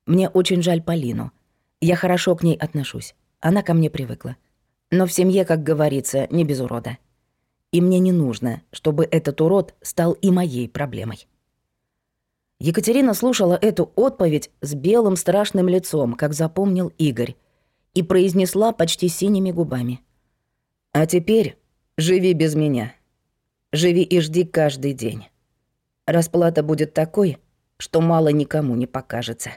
Мне очень жаль Полину. Я хорошо к ней отношусь. Она ко мне привыкла. Но в семье, как говорится, не без урода и мне не нужно, чтобы этот урод стал и моей проблемой. Екатерина слушала эту отповедь с белым страшным лицом, как запомнил Игорь, и произнесла почти синими губами. «А теперь живи без меня. Живи и жди каждый день. Расплата будет такой, что мало никому не покажется.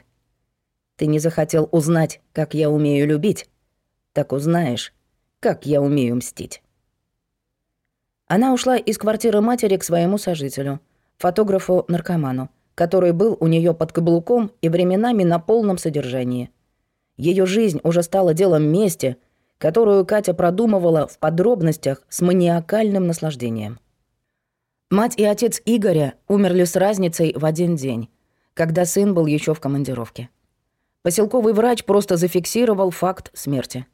Ты не захотел узнать, как я умею любить, так узнаешь, как я умею мстить». Она ушла из квартиры матери к своему сожителю, фотографу-наркоману, который был у нее под каблуком и временами на полном содержании. Ее жизнь уже стала делом мести, которую Катя продумывала в подробностях с маниакальным наслаждением. Мать и отец Игоря умерли с разницей в один день, когда сын был еще в командировке. Поселковый врач просто зафиксировал факт смерти.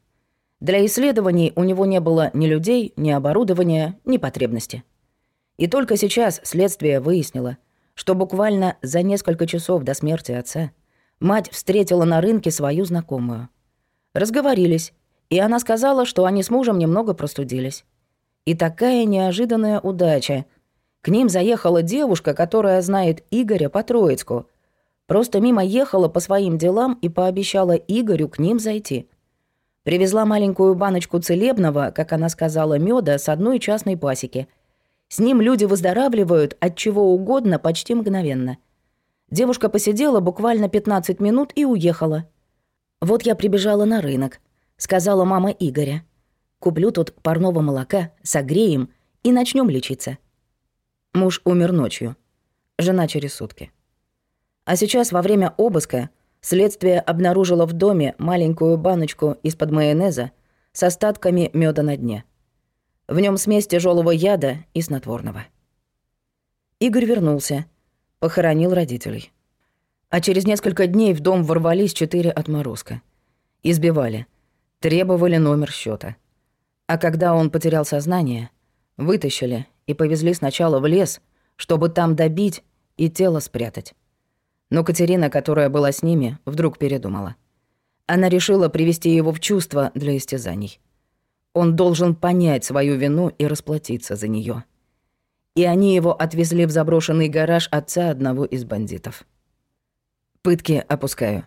Для исследований у него не было ни людей, ни оборудования, ни потребности. И только сейчас следствие выяснило, что буквально за несколько часов до смерти отца мать встретила на рынке свою знакомую. Разговорились, и она сказала, что они с мужем немного простудились. И такая неожиданная удача. К ним заехала девушка, которая знает Игоря по Троицку. Просто мимо ехала по своим делам и пообещала Игорю к ним зайти – Привезла маленькую баночку целебного, как она сказала, меда с одной частной пасеки. С ним люди выздоравливают от чего угодно почти мгновенно. Девушка посидела буквально 15 минут и уехала. Вот я прибежала на рынок, сказала мама Игоря. Куплю тут парного молока, согреем и начнем лечиться. Муж умер ночью. Жена через сутки. А сейчас во время обыска Следствие обнаружило в доме маленькую баночку из-под майонеза с остатками меда на дне. В нем смесь тяжелого яда и снотворного. Игорь вернулся, похоронил родителей. А через несколько дней в дом ворвались четыре отморозка. Избивали, требовали номер счета. А когда он потерял сознание, вытащили и повезли сначала в лес, чтобы там добить и тело спрятать. Но Катерина, которая была с ними, вдруг передумала. Она решила привести его в чувство для истязаний. Он должен понять свою вину и расплатиться за нее. И они его отвезли в заброшенный гараж отца одного из бандитов. «Пытки опускаю.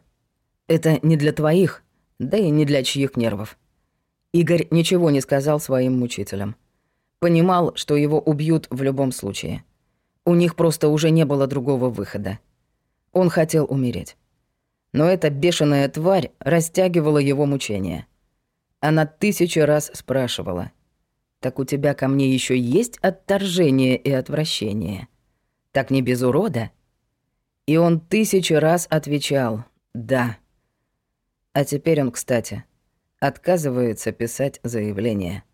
Это не для твоих, да и не для чьих нервов». Игорь ничего не сказал своим мучителям. Понимал, что его убьют в любом случае. У них просто уже не было другого выхода. Он хотел умереть. Но эта бешеная тварь растягивала его мучения. Она тысячу раз спрашивала. «Так у тебя ко мне еще есть отторжение и отвращение? Так не без урода?» И он тысячу раз отвечал «да». А теперь он, кстати, отказывается писать заявление.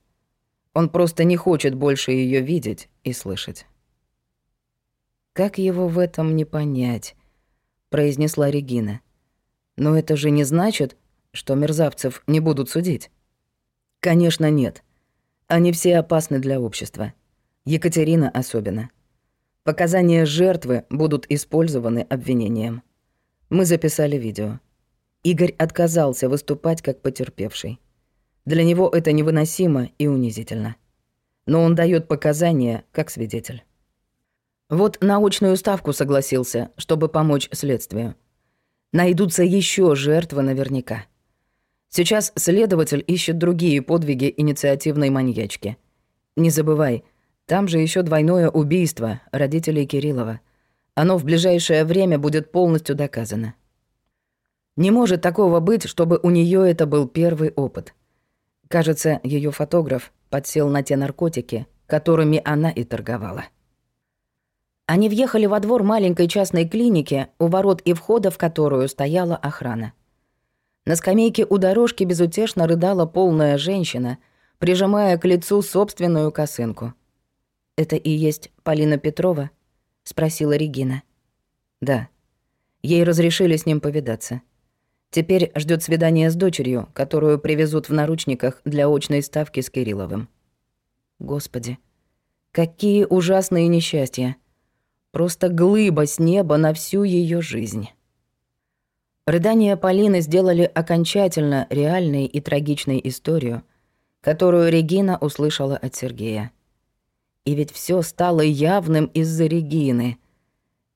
Он просто не хочет больше ее видеть и слышать. Как его в этом не понять? произнесла Регина. Но это же не значит, что мерзавцев не будут судить. Конечно, нет. Они все опасны для общества. Екатерина особенно. Показания жертвы будут использованы обвинением. Мы записали видео. Игорь отказался выступать как потерпевший. Для него это невыносимо и унизительно. Но он дает показания как свидетель. Вот научную ставку согласился, чтобы помочь следствию. Найдутся еще жертвы наверняка. Сейчас следователь ищет другие подвиги инициативной маньячки. Не забывай, там же еще двойное убийство родителей Кириллова. Оно в ближайшее время будет полностью доказано. Не может такого быть, чтобы у нее это был первый опыт. Кажется, ее фотограф подсел на те наркотики, которыми она и торговала. Они въехали во двор маленькой частной клиники, у ворот и входа в которую стояла охрана. На скамейке у дорожки безутешно рыдала полная женщина, прижимая к лицу собственную косынку. «Это и есть Полина Петрова?» — спросила Регина. «Да. Ей разрешили с ним повидаться. Теперь ждет свидание с дочерью, которую привезут в наручниках для очной ставки с Кирилловым». «Господи, какие ужасные несчастья!» Просто глыба с неба на всю ее жизнь. Рыдания Полины сделали окончательно реальной и трагичной историю, которую Регина услышала от Сергея. И ведь все стало явным из-за Регины.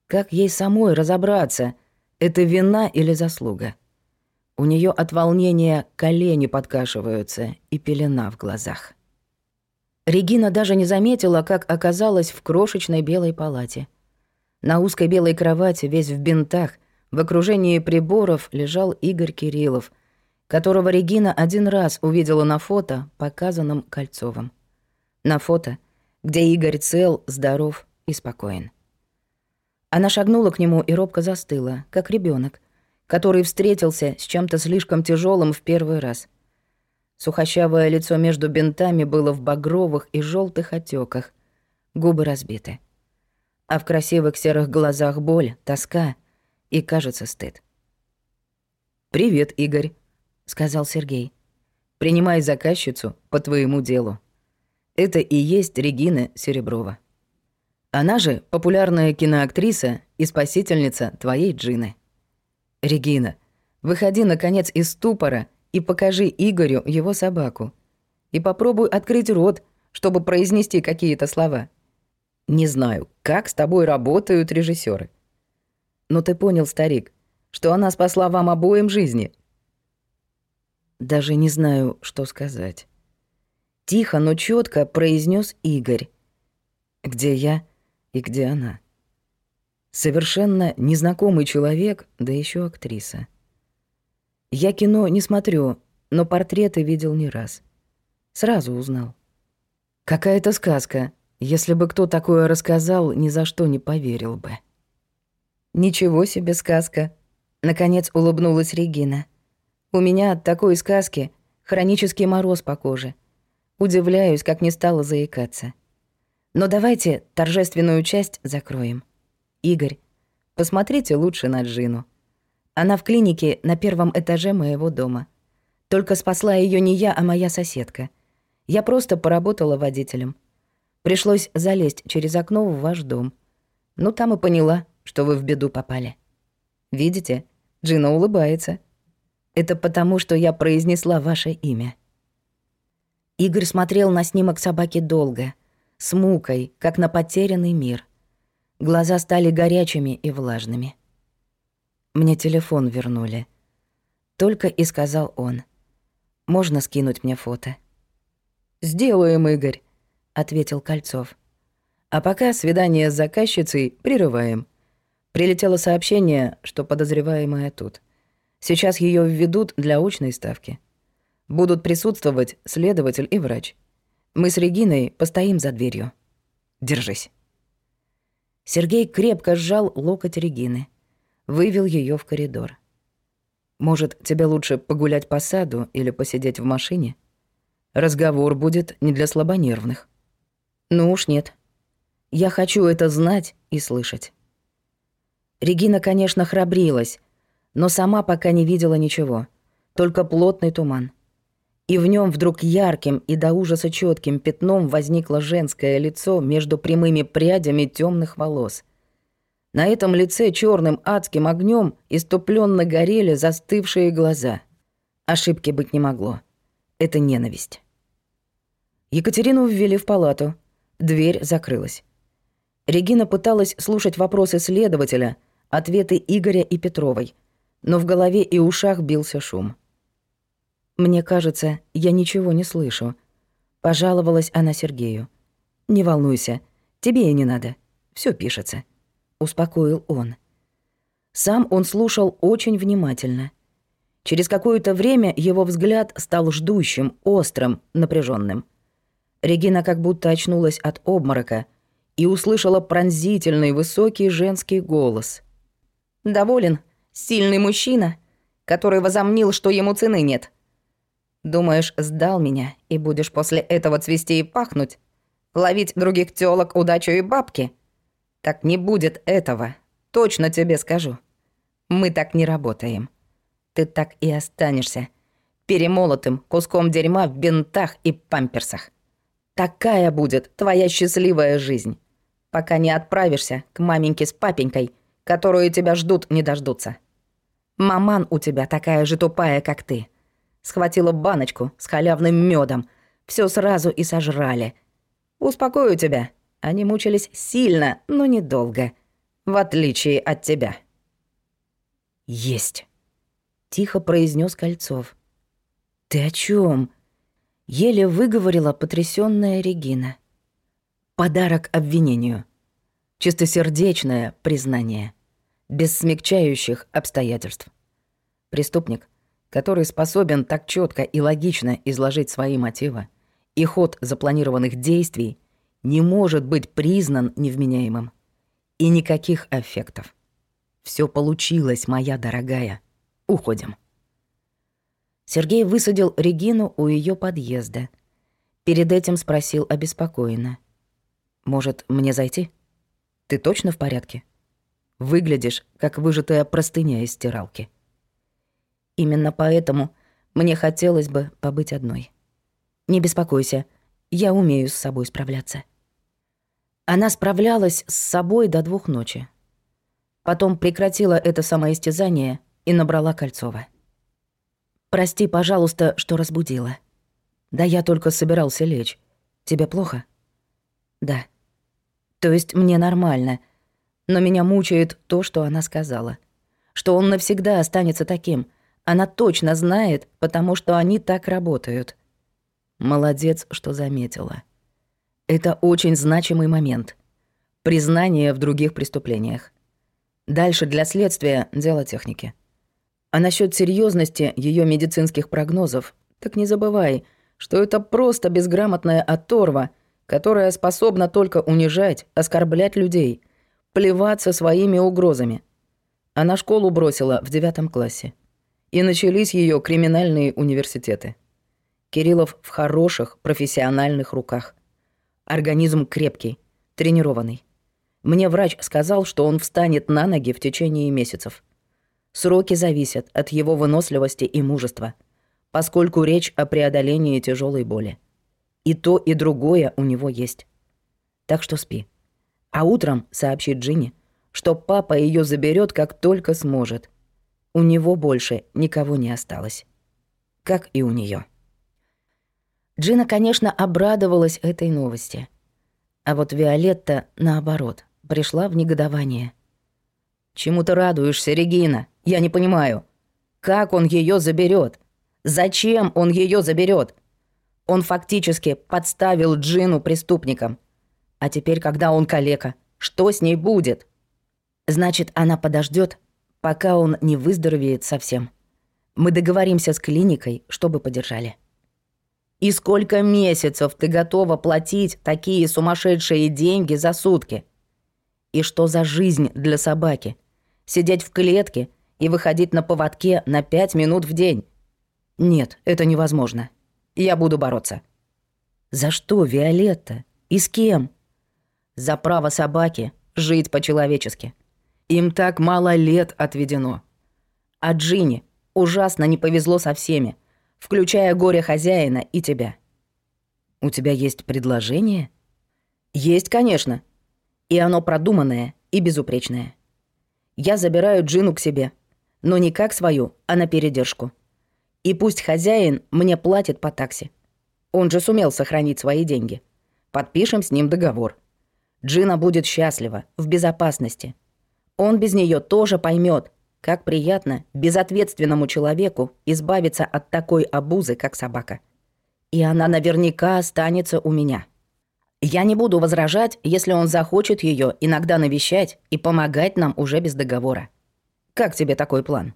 Как ей самой разобраться, это вина или заслуга? У нее от волнения колени подкашиваются и пелена в глазах. Регина даже не заметила, как оказалась в крошечной белой палате — на узкой белой кровати, весь в бинтах, в окружении приборов лежал Игорь Кириллов, которого Регина один раз увидела на фото, показанном Кольцовым. На фото, где Игорь цел, здоров и спокоен. Она шагнула к нему и робко застыла, как ребенок, который встретился с чем-то слишком тяжелым в первый раз. Сухощавое лицо между бинтами было в багровых и желтых отеках, губы разбиты а в красивых серых глазах боль, тоска и, кажется, стыд. «Привет, Игорь», — сказал Сергей. «Принимай заказчицу по твоему делу. Это и есть Регина Сереброва. Она же популярная киноактриса и спасительница твоей Джины. Регина, выходи, наконец, из ступора и покажи Игорю его собаку. И попробуй открыть рот, чтобы произнести какие-то слова». Не знаю, как с тобой работают режиссеры. Но ты понял, старик, что она спасла вам обоим жизни. Даже не знаю, что сказать. Тихо, но четко произнес Игорь. Где я и где она? Совершенно незнакомый человек, да еще актриса. Я кино не смотрю, но портреты видел не раз. Сразу узнал. Какая-то сказка, если бы кто такое рассказал, ни за что не поверил бы. «Ничего себе сказка!» — наконец улыбнулась Регина. «У меня от такой сказки хронический мороз по коже. Удивляюсь, как не стала заикаться. Но давайте торжественную часть закроем. Игорь, посмотрите лучше на Джину. Она в клинике на первом этаже моего дома. Только спасла ее не я, а моя соседка. Я просто поработала водителем. Пришлось залезть через окно в ваш дом. Ну, там и поняла, что вы в беду попали. Видите, Джина улыбается. Это потому, что я произнесла ваше имя. Игорь смотрел на снимок собаки долго, с мукой, как на потерянный мир. Глаза стали горячими и влажными. «Мне телефон вернули», — только и сказал он. «Можно скинуть мне фото?» «Сделаем, Игорь», ответил Кольцов. А пока свидание с заказчицей прерываем. Прилетело сообщение, что подозреваемая тут. Сейчас ее введут для очной ставки. Будут присутствовать следователь и врач. Мы с Региной постоим за дверью. Держись. Сергей крепко сжал локоть Регины, вывел ее в коридор. Может, тебе лучше погулять по саду или посидеть в машине? Разговор будет не для слабонервных. Ну уж нет. Я хочу это знать и слышать. Регина, конечно, храбрилась, но сама пока не видела ничего, только плотный туман. И в нем вдруг ярким и до ужаса четким пятном возникло женское лицо между прямыми прядями темных волос. На этом лице черным адским огнем иступленно горели застывшие глаза. Ошибки быть не могло. Это ненависть. Екатерину ввели в палату — Дверь закрылась. Регина пыталась слушать вопросы следователя, ответы Игоря и Петровой, но в голове и ушах бился шум. «Мне кажется, я ничего не слышу», — пожаловалась она Сергею. «Не волнуйся, тебе и не надо, все пишется», — успокоил он. Сам он слушал очень внимательно. Через какое-то время его взгляд стал ждущим, острым, напряженным. Регина как будто очнулась от обморока и услышала пронзительный высокий женский голос. «Доволен, сильный мужчина, который возомнил, что ему цены нет. Думаешь, сдал меня, и будешь после этого цвести и пахнуть? Ловить других тёлок, удачу и бабки? Так не будет этого, точно тебе скажу. Мы так не работаем. Ты так и останешься, перемолотым куском дерьма в бинтах и памперсах. Такая будет твоя счастливая жизнь, пока не отправишься к маменьке с папенькой, которые тебя ждут не дождутся. Маман у тебя такая же тупая, как ты. Схватила баночку с халявным медом, все сразу и сожрали. Успокою тебя, они мучились сильно, но недолго, в отличие от тебя. Есть, тихо произнес Кольцов. Ты о чем? Еле выговорила потрясённая Регина. Подарок обвинению. Чистосердечное признание. Без смягчающих обстоятельств. Преступник, который способен так чётко и логично изложить свои мотивы и ход запланированных действий, не может быть признан невменяемым. И никаких аффектов. Всё получилось, моя дорогая. Уходим. Сергей высадил Регину у ее подъезда. Перед этим спросил обеспокоенно. «Может, мне зайти? Ты точно в порядке? Выглядишь, как выжатая простыня из стиралки». «Именно поэтому мне хотелось бы побыть одной. Не беспокойся, я умею с собой справляться». Она справлялась с собой до двух ночи. Потом прекратила это самоистязание и набрала Кольцова. Прости, пожалуйста, что разбудила. Да я только собирался лечь. Тебе плохо? Да. То есть мне нормально. Но меня мучает то, что она сказала. Что он навсегда останется таким. Она точно знает, потому что они так работают. Молодец, что заметила. Это очень значимый момент. Признание в других преступлениях. Дальше для следствия дело техники. А насчет серьезности ее медицинских прогнозов, так не забывай, что это просто безграмотная оторва, которая способна только унижать, оскорблять людей, плеваться своими угрозами. Она школу бросила в девятом классе. И начались ее криминальные университеты. Кириллов в хороших, профессиональных руках. Организм крепкий, тренированный. Мне врач сказал, что он встанет на ноги в течение месяцев. Сроки зависят от его выносливости и мужества, поскольку речь о преодолении тяжелой боли. И то, и другое у него есть. Так что спи. А утром сообщит Джинни, что папа ее заберет, как только сможет. У него больше никого не осталось. Как и у нее. Джина, конечно, обрадовалась этой новости. А вот Виолетта, наоборот, пришла в негодование. «Чему ты радуешься, Регина? Я не понимаю. Как он ее заберет? Зачем он ее заберет? Он фактически подставил Джину преступникам. А теперь, когда он калека, что с ней будет?» «Значит, она подождет, пока он не выздоровеет совсем. Мы договоримся с клиникой, чтобы подержали». «И сколько месяцев ты готова платить такие сумасшедшие деньги за сутки? И что за жизнь для собаки?» сидеть в клетке и выходить на поводке на пять минут в день. Нет, это невозможно. Я буду бороться. За что, Виолетта? И с кем? За право собаки жить по-человечески. Им так мало лет отведено. А Джинни ужасно не повезло со всеми, включая горе хозяина и тебя. У тебя есть предложение? Есть, конечно. И оно продуманное и безупречное. Я забираю Джину к себе. Но не как свою, а на передержку. И пусть хозяин мне платит по такси. Он же сумел сохранить свои деньги. Подпишем с ним договор. Джина будет счастлива, в безопасности. Он без нее тоже поймет, как приятно безответственному человеку избавиться от такой обузы, как собака. И она наверняка останется у меня. Я не буду возражать, если он захочет ее иногда навещать и помогать нам уже без договора. Как тебе такой план?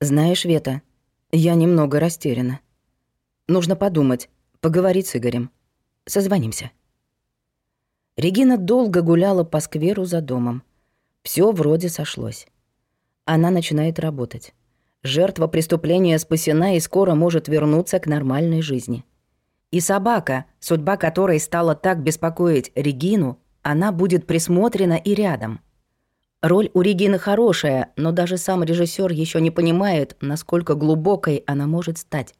Знаешь, Вета, я немного растеряна. Нужно подумать, поговорить с Игорем. Созвонимся. Регина долго гуляла по скверу за домом. Все вроде сошлось. Она начинает работать. Жертва преступления спасена и скоро может вернуться к нормальной жизни. И собака, судьба которой стала так беспокоить Регину, она будет присмотрена и рядом. Роль у Регины хорошая, но даже сам режиссер еще не понимает, насколько глубокой она может стать.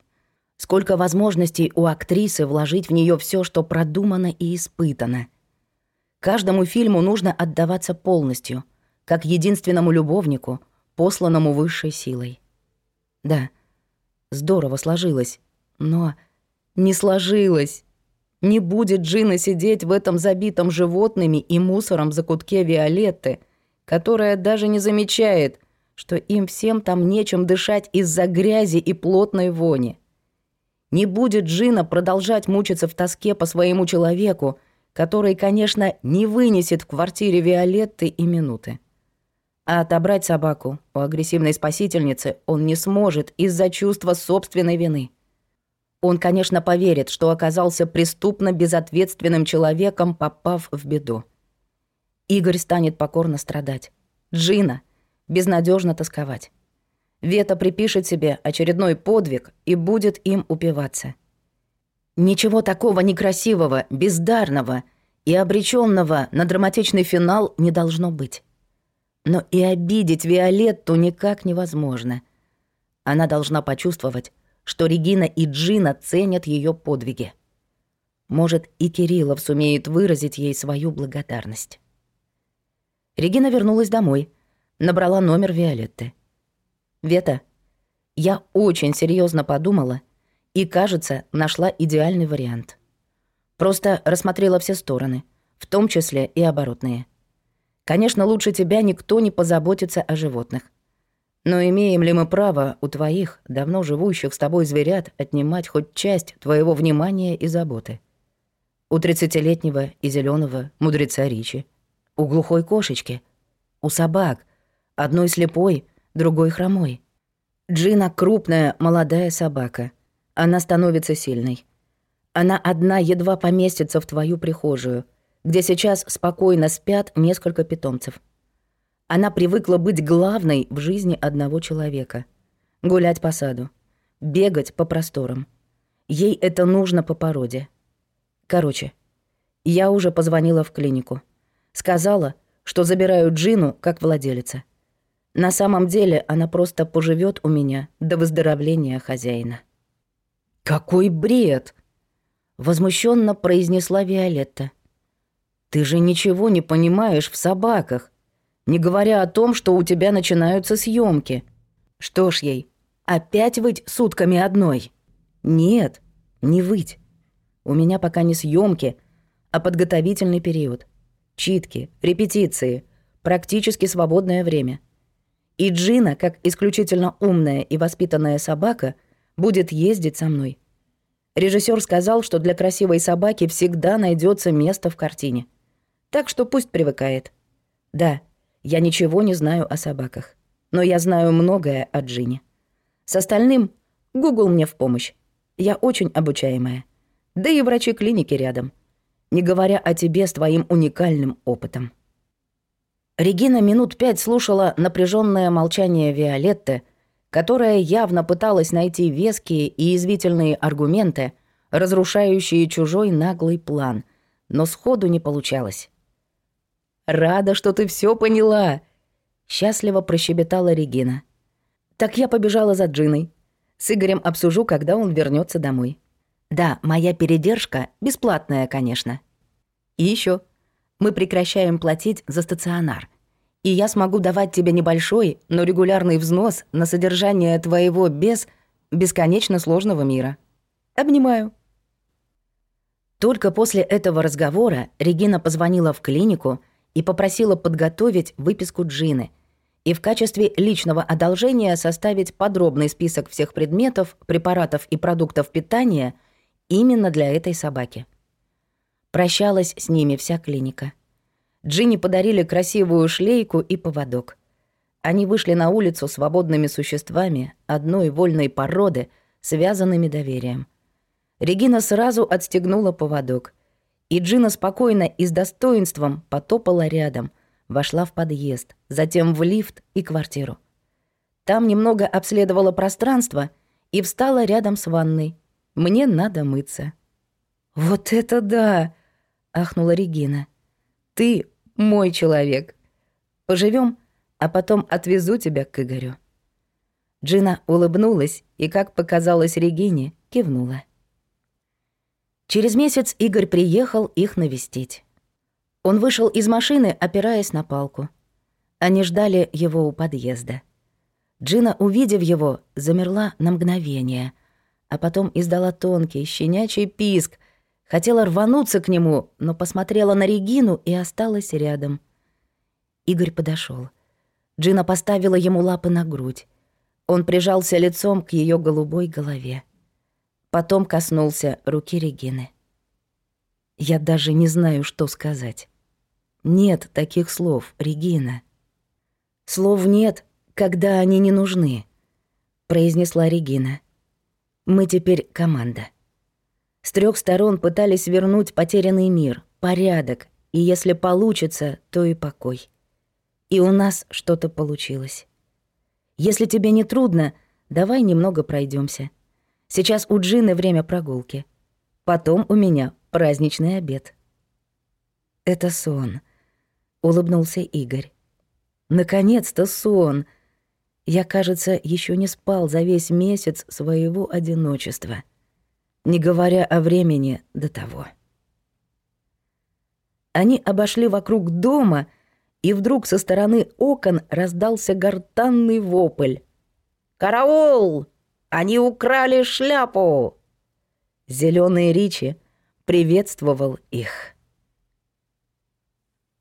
Сколько возможностей у актрисы вложить в нее все, что продумано и испытано. Каждому фильму нужно отдаваться полностью, как единственному любовнику, посланному высшей силой. Да, здорово сложилось, но не сложилось. Не будет Джина сидеть в этом забитом животными и мусором закутке Виолетты, которая даже не замечает, что им всем там нечем дышать из-за грязи и плотной вони. Не будет Джина продолжать мучиться в тоске по своему человеку, который, конечно, не вынесет в квартире Виолетты и минуты. А отобрать собаку у агрессивной спасительницы он не сможет из-за чувства собственной вины. Он, конечно, поверит, что оказался преступно безответственным человеком, попав в беду. Игорь станет покорно страдать. Джина — безнадежно тосковать. Вета припишет себе очередной подвиг и будет им упиваться. Ничего такого некрасивого, бездарного и обреченного на драматичный финал не должно быть. Но и обидеть Виолетту никак невозможно. Она должна почувствовать, что Регина и Джина ценят ее подвиги. Может, и Кириллов сумеет выразить ей свою благодарность. Регина вернулась домой, набрала номер Виолетты. «Вета, я очень серьезно подумала и, кажется, нашла идеальный вариант. Просто рассмотрела все стороны, в том числе и оборотные. Конечно, лучше тебя никто не позаботится о животных. Но имеем ли мы право у твоих, давно живущих с тобой зверят, отнимать хоть часть твоего внимания и заботы? У тридцатилетнего и зеленого мудреца Ричи, у глухой кошечки, у собак, одной слепой, другой хромой. Джина — крупная, молодая собака. Она становится сильной. Она одна едва поместится в твою прихожую, где сейчас спокойно спят несколько питомцев — она привыкла быть главной в жизни одного человека. Гулять по саду. Бегать по просторам. Ей это нужно по породе. Короче, я уже позвонила в клинику. Сказала, что забираю Джину как владелица. На самом деле она просто поживет у меня до выздоровления хозяина. «Какой бред!» — возмущенно произнесла Виолетта. «Ты же ничего не понимаешь в собаках. Не говоря о том, что у тебя начинаются съемки. Что ж ей, опять выть сутками одной? Нет, не выть. У меня пока не съемки, а подготовительный период. Читки, репетиции, практически свободное время. И Джина, как исключительно умная и воспитанная собака, будет ездить со мной. Режиссер сказал, что для красивой собаки всегда найдется место в картине. Так что пусть привыкает. Да, я ничего не знаю о собаках. Но я знаю многое о Джине. С остальным Гугл мне в помощь. Я очень обучаемая. Да и врачи клиники рядом. Не говоря о тебе с твоим уникальным опытом. Регина минут пять слушала напряженное молчание Виолетты, которая явно пыталась найти веские и извительные аргументы, разрушающие чужой наглый план, но сходу не получалось. Рада, что ты все поняла!» Счастливо прощебетала Регина. «Так я побежала за Джиной. С Игорем обсужу, когда он вернется домой. Да, моя передержка бесплатная, конечно. И еще мы прекращаем платить за стационар. И я смогу давать тебе небольшой, но регулярный взнос на содержание твоего без бесконечно сложного мира. Обнимаю. Только после этого разговора Регина позвонила в клинику, и попросила подготовить выписку Джины и в качестве личного одолжения составить подробный список всех предметов, препаратов и продуктов питания именно для этой собаки. Прощалась с ними вся клиника. Джинни подарили красивую шлейку и поводок. Они вышли на улицу свободными существами одной вольной породы, связанными доверием. Регина сразу отстегнула поводок — и Джина спокойно и с достоинством потопала рядом, вошла в подъезд, затем в лифт и квартиру. Там немного обследовала пространство и встала рядом с ванной. Мне надо мыться. «Вот это да!» — ахнула Регина. «Ты мой человек. Поживем, а потом отвезу тебя к Игорю». Джина улыбнулась и, как показалось Регине, кивнула. Через месяц Игорь приехал их навестить. Он вышел из машины, опираясь на палку. Они ждали его у подъезда. Джина, увидев его, замерла на мгновение, а потом издала тонкий щенячий писк, хотела рвануться к нему, но посмотрела на Регину и осталась рядом. Игорь подошел. Джина поставила ему лапы на грудь. Он прижался лицом к ее голубой голове потом коснулся руки Регины. Я даже не знаю, что сказать. Нет таких слов, Регина. Слов нет, когда они не нужны, произнесла Регина. Мы теперь команда. С трех сторон пытались вернуть потерянный мир, порядок, и если получится, то и покой. И у нас что-то получилось. Если тебе не трудно, давай немного пройдемся. Сейчас у Джины время прогулки. Потом у меня праздничный обед. Это сон, улыбнулся Игорь. Наконец-то сон. Я, кажется, еще не спал за весь месяц своего одиночества, не говоря о времени до того. Они обошли вокруг дома, и вдруг со стороны окон раздался гортанный вопль. «Караул!» Они украли шляпу!» Зеленый Ричи приветствовал их.